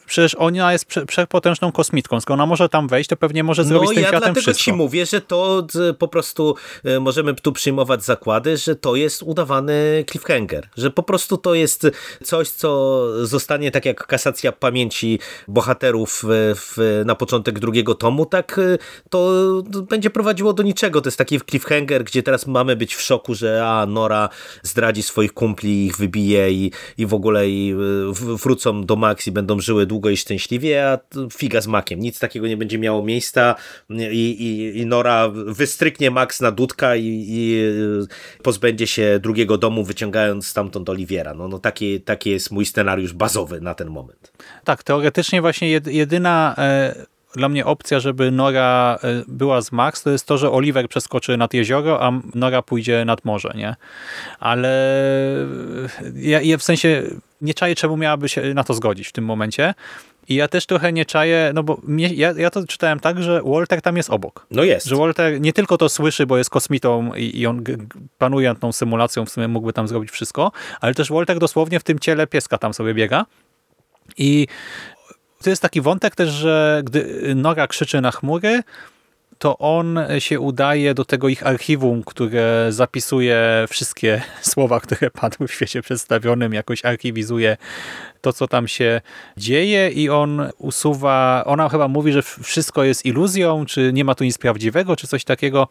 przecież ona jest prze, przepotężną kosmitką. Skoro ona może tam wejść, to pewnie może zrobić z tym No ja światem dlatego wszystko. ci mówię, że to po prostu e, możemy tu przyjmować zakłady, że to jest udawany cliffhanger, że po prostu to jest coś, co zostanie tak jak kasacja pamięci bohaterów w, w, na początek drugiego tomu, tak to będzie prowadziło do niczego. To jest taki cliffhanger, gdzie teraz mamy być w szoku, że a Nora zdradzi swoich kumpli, ich wybije i, i w ogóle i e, wrócą do Max i będą żyły długo i szczęśliwie, a figa z makiem. Nic takiego nie będzie miało miejsca i, i, i Nora wystryknie Max na dudka i, i pozbędzie się drugiego domu, wyciągając stamtąd Oliwiera. No, no taki, taki jest mój scenariusz bazowy na ten moment. Tak, teoretycznie właśnie jed- jedyna e, dla mnie opcja, żeby Nora e, była z Max, to jest to, że Oliver przeskoczy nad jezioro, a Nora pójdzie nad morze, nie? Ale e, ja, ja w sensie nie czaję, czemu miałaby się na to zgodzić w tym momencie. I ja też trochę nie czaję, no bo mnie, ja, ja to czytałem tak, że Walter tam jest obok. No jest. Że Walter nie tylko to słyszy, bo jest kosmitą i, i on panuje nad tą symulacją, w sumie mógłby tam zrobić wszystko, ale też Walter dosłownie w tym ciele pieska tam sobie biega. I to jest taki wątek też, że gdy Nora krzyczy na chmury, to on się udaje do tego ich archiwum, które zapisuje wszystkie słowa, które padły w świecie przedstawionym, jakoś archiwizuje to, co tam się dzieje i on usuwa, ona chyba mówi, że wszystko jest iluzją, czy nie ma tu nic prawdziwego, czy coś takiego,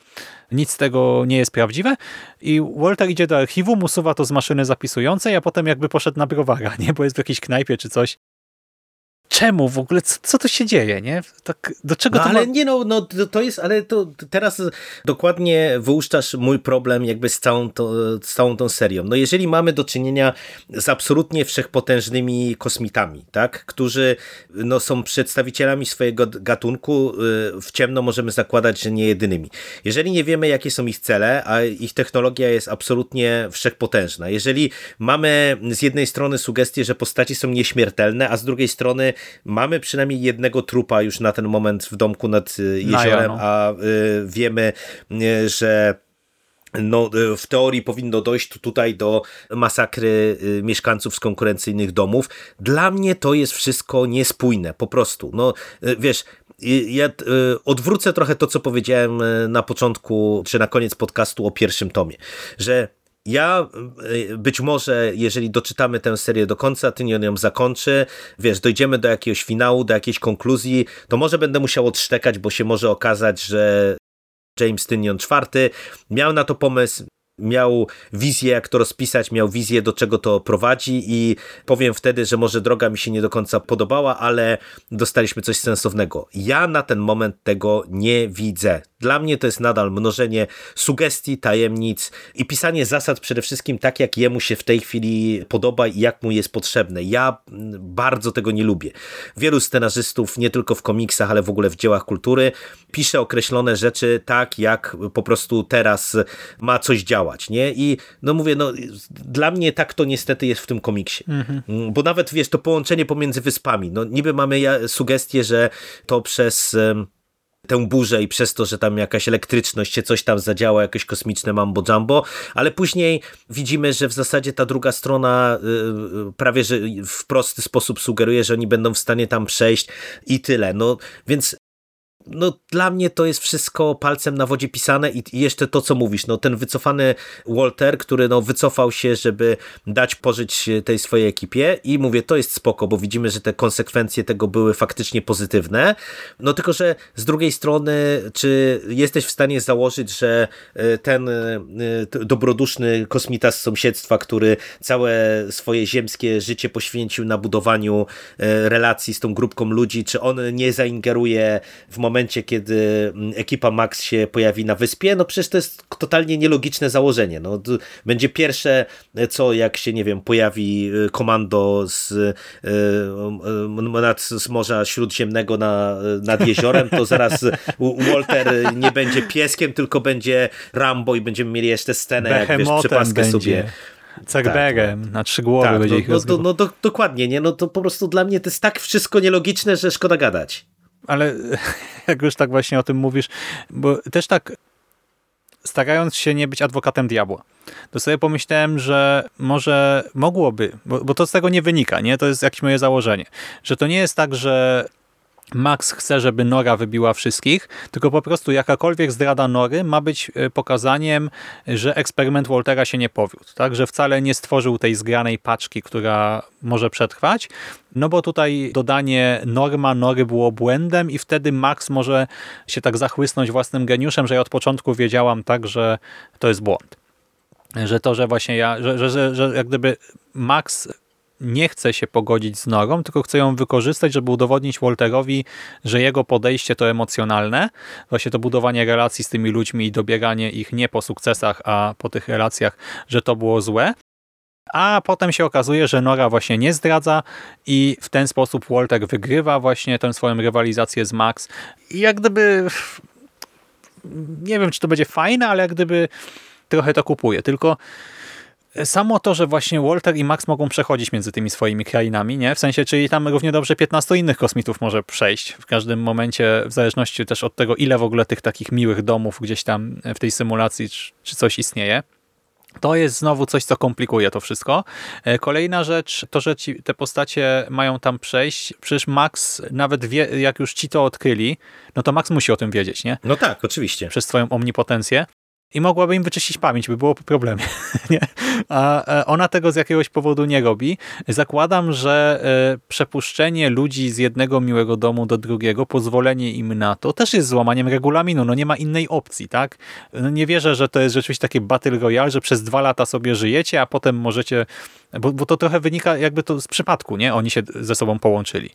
nic z tego nie jest prawdziwe. I Walter idzie do archiwum, usuwa to z maszyny zapisującej, a potem jakby poszedł na browara, nie, bo jest w jakiejś knajpie czy coś. Czemu w ogóle, co, co tu się dzieje, nie? Tak, do czego No to ale ma... nie no, no to- to jest, ale to teraz dokładnie wyłuszczasz mój problem jakby z całą, to, z całą tą serią. No jeżeli mamy do czynienia z absolutnie wszechpotężnymi kosmitami, tak, którzy no, są przedstawicielami swojego gatunku, y, w ciemno możemy zakładać, że nie jedynymi. Jeżeli nie wiemy, jakie są ich cele, a ich technologia jest absolutnie wszechpotężna, jeżeli mamy z jednej strony sugestię, że postaci są nieśmiertelne, a z drugiej strony mamy przynajmniej jednego trupa już na ten moment w domku nad y, jeziorem, no. a y, wiemy, y, że no, w teorii powinno dojść tu- tutaj do masakry mieszkańców z konkurencyjnych domów. Dla mnie to jest wszystko niespójne, po prostu. No, wiesz, ja odwrócę trochę to, co powiedziałem na początku, czy na koniec podcastu o pierwszym tomie, że ja y, być może, jeżeli doczytamy tę serię do końca, ty ją zakończy, wiesz, dojdziemy do jakiegoś finału, do jakiejś konkluzji, to może będę musiał odszczekać, bo się może okazać, że James Tynion IV miał na to pomysł, miał wizję, jak to rozpisać, miał wizję, do czego to prowadzi i powiem wtedy, że może droga mi się nie do końca podobała, ale dostaliśmy coś sensownego. Ja na ten moment tego nie widzę. Dla mnie to jest nadal mnożenie sugestii, tajemnic i pisanie zasad przede wszystkim tak, jak jemu się w tej chwili podoba i jak mu jest potrzebne. Ja mm, bardzo tego nie lubię. Wielu scenarzystów, nie tylko w komiksach, ale w ogóle w dziełach kultury, pisze określone rzeczy tak, jak po prostu teraz ma coś działać, nie? I no mówię, no dla mnie tak to niestety jest w tym komiksie. Mm, Bo nawet, wiesz, to połączenie pomiędzy wyspami, no niby mamy ja- sugestię, że to przez... em, tę burzę i przez to, że tam jakaś elektryczność się coś tam zadziała, jakieś kosmiczne mambo jumbo, ale później widzimy, że w zasadzie ta druga strona prawie, że w prosty sposób sugeruje, że oni będą w stanie tam przejść i tyle. No więc no dla mnie to jest wszystko palcem na wodzie pisane i jeszcze to, co mówisz, no ten wycofany Walter, który no wycofał się, żeby dać pożyć tej swojej ekipie i mówię, to jest spoko, bo widzimy, że te konsekwencje tego były faktycznie pozytywne, no tylko, że z drugiej strony, czy jesteś w stanie założyć, że e, ten e, dobroduszny kosmita z sąsiedztwa, który całe swoje ziemskie życie poświęcił na budowaniu e, relacji z tą grupką ludzi, czy on nie zaingeruje w momencie momencie, kiedy mm, ekipa Max się pojawi na wyspie, no przecież to jest totalnie nielogiczne założenie. No, będzie pierwsze, e, co jak się, nie wiem, pojawi e, komando z, e, nad, z Morza Śródziemnego na, nad jeziorem, to zaraz Walter nie będzie pieskiem, tylko będzie Rambo i będziemy mieli jeszcze scenę, jak wiesz, przepaskę sobie. Cegberem tak, na trzy głowy tak, będzie no, ich no, no, no, do, dokładnie, nie? No to po prostu dla mnie to jest tak wszystko nielogiczne, że szkoda gadać ale jak już tak właśnie o tym mówisz, bo też tak starając się nie być adwokatem diabła, to sobie pomyślałem, że może mogłoby, bo, bo to z tego nie wynika, nie? To jest jakieś moje założenie, że to nie jest tak, że Max chce, żeby Nora wybiła wszystkich, tylko po prostu jakakolwiek zdrada Nory ma być e, pokazaniem, że eksperyment Waltera się nie powiódł, tak? że wcale nie stworzył tej zgranej paczki, która może przetrwać, no bo tutaj dodanie Norma Nory było błędem i wtedy Max może się tak zachłysnąć własnym geniuszem, że ja od początku wiedziałam tak, że to jest błąd. Że to, że właśnie ja, że, że, że jak gdyby Max nie chce się pogodzić z Norą, tylko chce ją wykorzystać, żeby udowodnić Walterowi, że jego podejście to emocjonalne, właśnie to budowanie relacji z tymi ludźmi i dobieranie ich nie po sukcesach, a po tych relacjach, że to było złe. A potem się okazuje, że Nora właśnie nie zdradza i w ten sposób Walter wygrywa właśnie tę swoją rywalizację z Max. I jak gdyby nie wiem, czy to będzie fajne, ale jak gdyby trochę to kupuje. Tylko samo to, że właśnie Walter i Max mogą przechodzić między tymi swoimi krainami, nie? W sensie, czyli tam równie dobrze 15 innych kosmitów może przejść w każdym momencie, w zależności też od tego, ile w ogóle tych takich miłych domów gdzieś tam w tej symulacji, czy, czy coś istnieje. To jest znowu coś, co komplikuje to wszystko. E, kolejna rzecz, to, że ci, te postacie mają tam przejść, przecież Max nawet wie, jak już ci to odkryli, no to Max musi o tym wiedzieć, nie? No tak, oczywiście. Przez swoją omnipotencję i mogłaby im wyczyścić pamięć, by było po problemie. nie? A e, ona tego z jakiegoś powodu nie robi. Zakładam, że e, przepuszczenie ludzi z jednego miłego domu do drugiego, pozwolenie im na to, też jest złamaniem regulaminu. No nie ma innej opcji, tak? No nie wierzę, że to jest rzeczywiście takie battle royale, że przez dwa lata sobie żyjecie, a potem możecie... Bo, bo to trochę wynika jakby to z przypadku, nie? Oni się ze sobą połączyli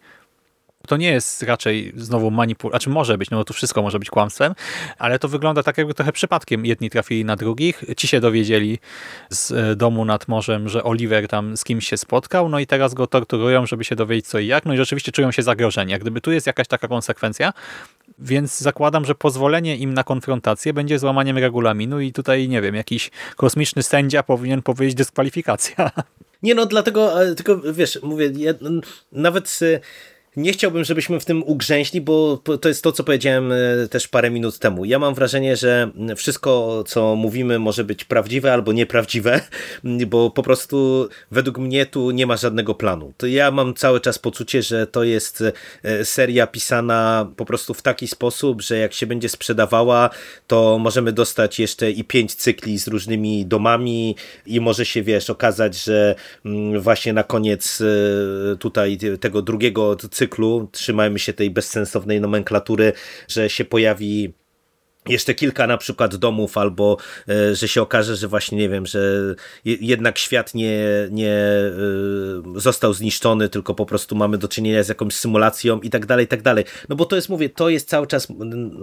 to nie jest raczej znowu manipulacja, znaczy może być, no to wszystko może być kłamstwem, ale to wygląda tak jakby trochę przypadkiem jedni trafili na drugich, ci się dowiedzieli z e, domu nad morzem, że Oliver tam z kimś się spotkał, no i teraz go torturują, żeby się dowiedzieć co i jak, no i rzeczywiście czują się zagrożeni. Jak gdyby tu jest jakaś taka konsekwencja, więc zakładam, że pozwolenie im na konfrontację będzie złamaniem regulaminu i tutaj, nie wiem, jakiś kosmiczny sędzia powinien powiedzieć dyskwalifikacja. Nie no, dlatego, tylko wiesz, mówię, ja, nawet nie chciałbym, żebyśmy w tym ugrzęźli, bo to jest to, co powiedziałem e, też parę minut temu. Ja mam wrażenie, że wszystko, co mówimy, może być prawdziwe albo nieprawdziwe, bo po prostu według mnie tu nie ma żadnego planu. To ja mam cały czas poczucie, że to jest e, seria pisana po prostu w taki sposób, że jak się będzie sprzedawała, to możemy dostać jeszcze i pięć cykli z różnymi domami i może się, wiesz, okazać, że mm, właśnie na koniec e, tutaj tego drugiego cyklu cyklu, trzymajmy się tej bezsensownej nomenklatury, że się pojawi jeszcze kilka na przykład domów, albo e, że się okaże, że właśnie nie wiem, że jednak świat nie, nie e, został zniszczony, tylko po prostu mamy do czynienia z jakąś symulacją i tak dalej, i tak dalej. No bo to jest, mówię, to jest cały czas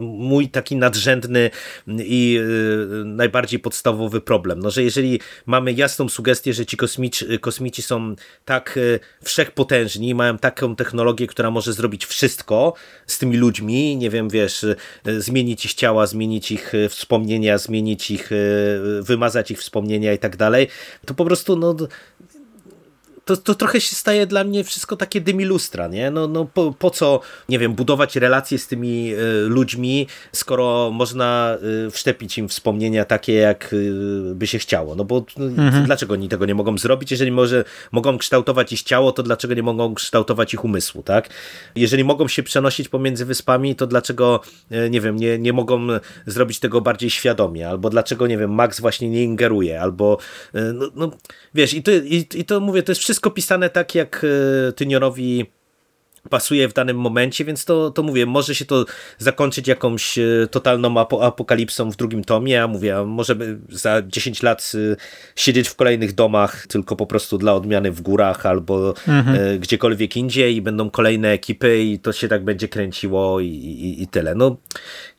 mój taki nadrzędny i e, najbardziej podstawowy problem. No, że jeżeli mamy jasną sugestię, że ci kosmici, kosmici są tak wszechpotężni, mają taką technologię, która może zrobić wszystko z tymi ludźmi, nie wiem, wiesz, zmienić ich ciała, zmienić ich e, wspomnienia, zmienić ich, e, wymazać ich wspomnienia i tak dalej, to po prostu no, to, to trochę się staje dla mnie wszystko takie dymilustra, nie? No, no po, po co, nie wiem, budować relacje z tymi y, ludźmi, skoro można y, wszczepić im wspomnienia takie, jak y, by się chciało. No bo mhm. dlaczego oni tego nie mogą zrobić? Jeżeli może mogą kształtować ich ciało, to dlaczego nie mogą kształtować ich umysłu, tak? Jeżeli mogą się przenosić pomiędzy wyspami, to dlaczego, nie wiem, nie, nie mogą zrobić tego bardziej świadomie? Albo dlaczego, nie wiem, Max właśnie nie ingeruje? Albo, no, no wiesz, i to, i, i to mówię, to jest wszystko pisane tak, jak Tyniorowi pasuje w danym momencie, więc to, to mówię, może się to zakończyć jakąś e, totalną apokalipsą w drugim tomie, a mówię, możemy za 10 lat e, siedzieć w kolejnych domach, tylko po prostu dla odmiany w górach albo mhm. E, gdziekolwiek indziej i będą kolejne ekipy i to się tak będzie kręciło i, i, i tyle. No,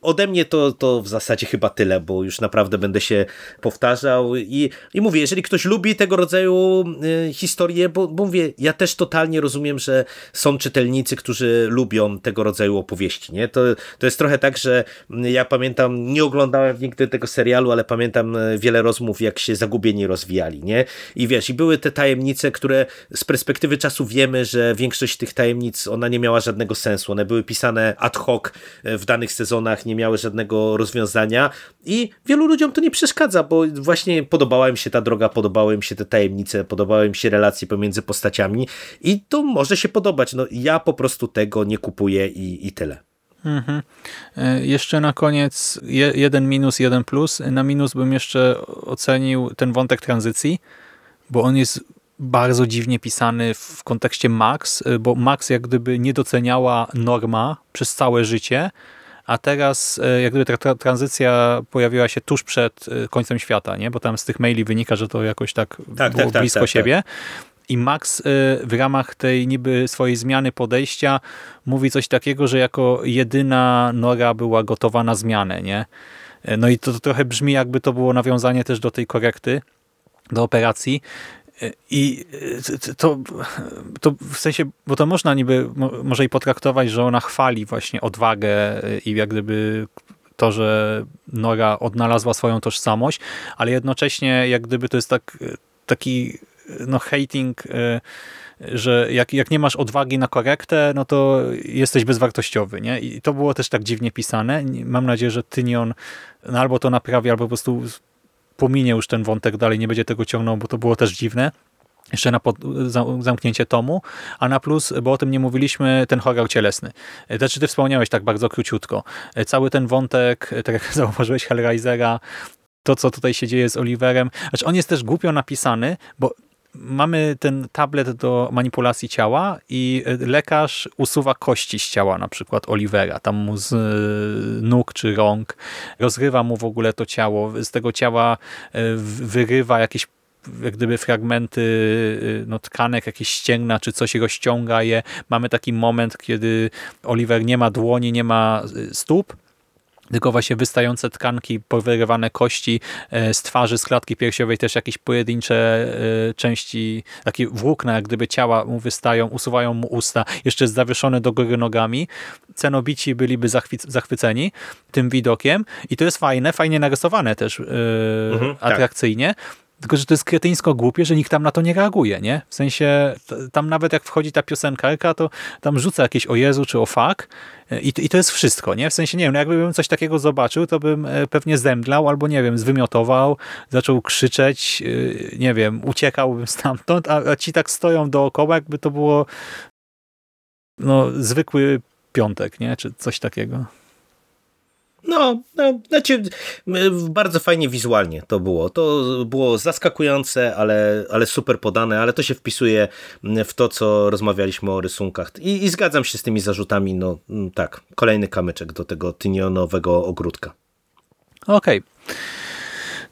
ode mnie to, to w zasadzie chyba tyle, bo już naprawdę będę się powtarzał i, i mówię, jeżeli ktoś lubi tego rodzaju historie, bo, bo mówię, ja też totalnie rozumiem, że są czytelnicy czytelnicy, którzy lubią tego rodzaju opowieści. Nie? To, to jest trochę tak, że ja pamiętam, nie oglądałem nigdy tego serialu, ale pamiętam e, wiele rozmów, jak się zagubieni rozwijali. Nie? I wiesz, i były te tajemnice, które z perspektywy czasu wiemy, że większość tych tajemnic, ona nie miała żadnego sensu. One były pisane ad hoc e, w danych sezonach, nie miały żadnego rozwiązania i wielu ludziom to nie przeszkadza, bo właśnie podobała im się ta droga, podobały im się te tajemnice, podobały im się relacje pomiędzy postaciami i to może się podobać. No, ja po prostu tego nie kupuję i, i tyle. Mhm. E, jeszcze na koniec jeden minus, jeden plus. Na minus bym jeszcze ocenił ten wątek tranzycji, bo on jest bardzo dziwnie pisany w kontekście Max, e, bo Max jak gdyby nie doceniała Norma przez całe życie, a teraz e, jak gdyby ta tranzycja pojawiła się tuż przed końcem świata, nie? bo tam z tych maili wynika, że to jakoś tak, tak było tak, tak blisko tak, siebie. I Max y, w ramach tej niby swojej zmiany podejścia mówi coś takiego, że jako jedyna Nora była gotowa na zmianę, nie? Y, no i to, to trochę brzmi jakby to było nawiązanie też do tej korekty, do operacji. Y, I to, to w sensie, bo to można niby, może i potraktować, że ona chwali właśnie odwagę i jak gdyby to, że Nora odnalazła swoją tożsamość, ale jednocześnie jak gdyby to jest tak, taki no hating, y, że jak, jak nie masz odwagi na korektę, no to jesteś bezwartościowy, nie? I to było też tak dziwnie pisane. Mam nadzieję, że Tynion no albo to naprawi, albo po prostu pominie już ten wątek dalej, nie będzie tego ciągnął, bo to było też dziwne jeszcze na zamknięcie tomu, a na plus, bo o tym nie mówiliśmy, ten horror cielesny. Znaczy ty wspomniałeś tak bardzo króciutko. Cały ten wątek, tak jak zauważyłeś, Hellraisera, to co tutaj się dzieje z Oliverem, znaczy on jest też głupio napisany, bo mamy ten tablet do manipulacji ciała i lekarz usuwa kości z ciała, na przykład Olivera, tam mu z e, nóg czy rąk, rozrywa mu w ogóle to ciało, z tego ciała e, wyrywa jakieś jak gdyby fragmenty e, no, tkanek, jakieś ścięgna czy coś rozciąga je. Mamy taki moment, kiedy Oliver nie ma dłoni, nie ma stóp, tylko właśnie wystające tkanki, powyrywane kości e, z twarzy, z klatki piersiowej, też jakieś pojedyncze e, części, takie włókna jak gdyby ciała mu wystają, usuwają mu usta, jeszcze jest zawieszone do góry nogami. Cenobici byliby zachwyceni tym widokiem i to jest fajne, fajnie narysowane też, yy, mhm, atrakcyjnie. Tak. Tylko, że to jest kretyńsko głupie, że nikt tam na to nie reaguje, nie? W sensie, tam nawet jak wchodzi ta piosenkarka, to tam rzuca jakieś o Jezu czy o fuck i, i to jest wszystko, nie? W sensie, nie wiem, no jakbym coś takiego zobaczył, to bym e, pewnie zemdlał albo, nie wiem, zwymiotował, zaczął krzyczeć, e, nie wiem, uciekałbym stamtąd, a, a ci tak stoją dookoła, jakby to było no, zwykły piątek, nie? Czy coś takiego. No, no znaczy bardzo fajnie wizualnie to było. To było zaskakujące, ale, ale super podane, ale to się wpisuje w to, co rozmawialiśmy o rysunkach. I, i zgadzam się z tymi zarzutami. No tak, kolejny kamyczek do tego tynionowego ogródka. Okej. Okay.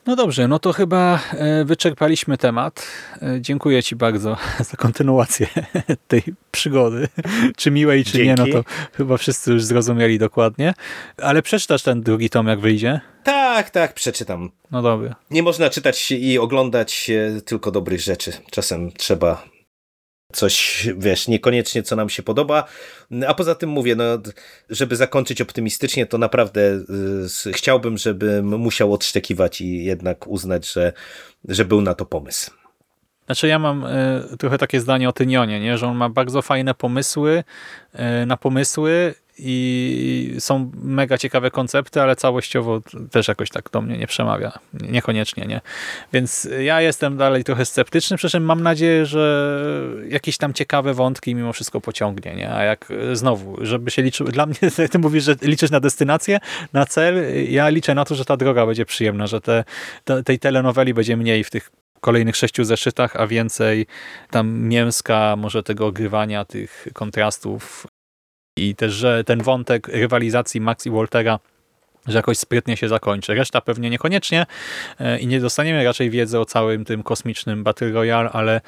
No dobrze, no to chyba e, wyczerpaliśmy temat. E, dziękuję Ci bardzo za kontynuację tej przygody. Czy miłej, czy Dzięki. nie, no to chyba wszyscy już zrozumieli dokładnie. Ale przeczytasz ten drugi tom, jak wyjdzie? Tak, tak, przeczytam. No dobra. Nie można czytać i oglądać tylko dobrych rzeczy. Czasem trzeba coś, wiesz, niekoniecznie co nam się podoba. A poza tym mówię, no, żeby zakończyć optymistycznie, to naprawdę y, chciałbym, żebym musiał odszczekiwać i jednak uznać, że, że był na to pomysł. Znaczy ja mam e, trochę takie zdanie o Tynionie, nie? że on ma bardzo fajne pomysły e, na pomysły i są mega ciekawe koncepty, ale całościowo też jakoś tak do mnie nie przemawia. Niekoniecznie, nie? Więc ja jestem dalej trochę sceptyczny, przy czym mam nadzieję, że jakieś tam ciekawe wątki mimo wszystko pociągnie, nie? A jak znowu, żeby się liczył, dla mnie ty mówisz, że liczysz na destynację, na cel, ja liczę na to, że ta droga będzie przyjemna, że te, te tej telenoweli będzie mniej w tych kolejnych sześciu zeszytach, a więcej tam mięska, może tego ogrywania tych kontrastów i też, że ten wątek rywalizacji Max i Waltera że jakoś sprytnie się zakończy. Reszta pewnie niekoniecznie e, i nie dostaniemy raczej wiedzy o całym tym kosmicznym Battle Royale, ale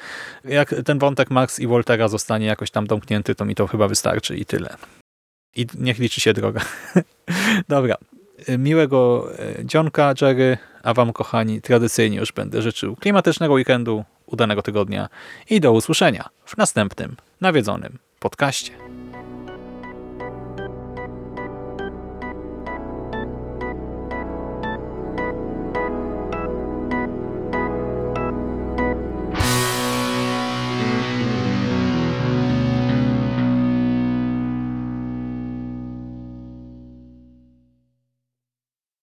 jak ten wątek Max i Waltera zostanie jakoś tam domknięty, to mi to chyba wystarczy i tyle. I niech liczy się droga. Dobra. Miłego e, dzionka, Jerry, a wam kochani, tradycyjnie już będę życzył klimatycznego weekendu, udanego tygodnia i do usłyszenia w następnym nawiedzonym podcaście.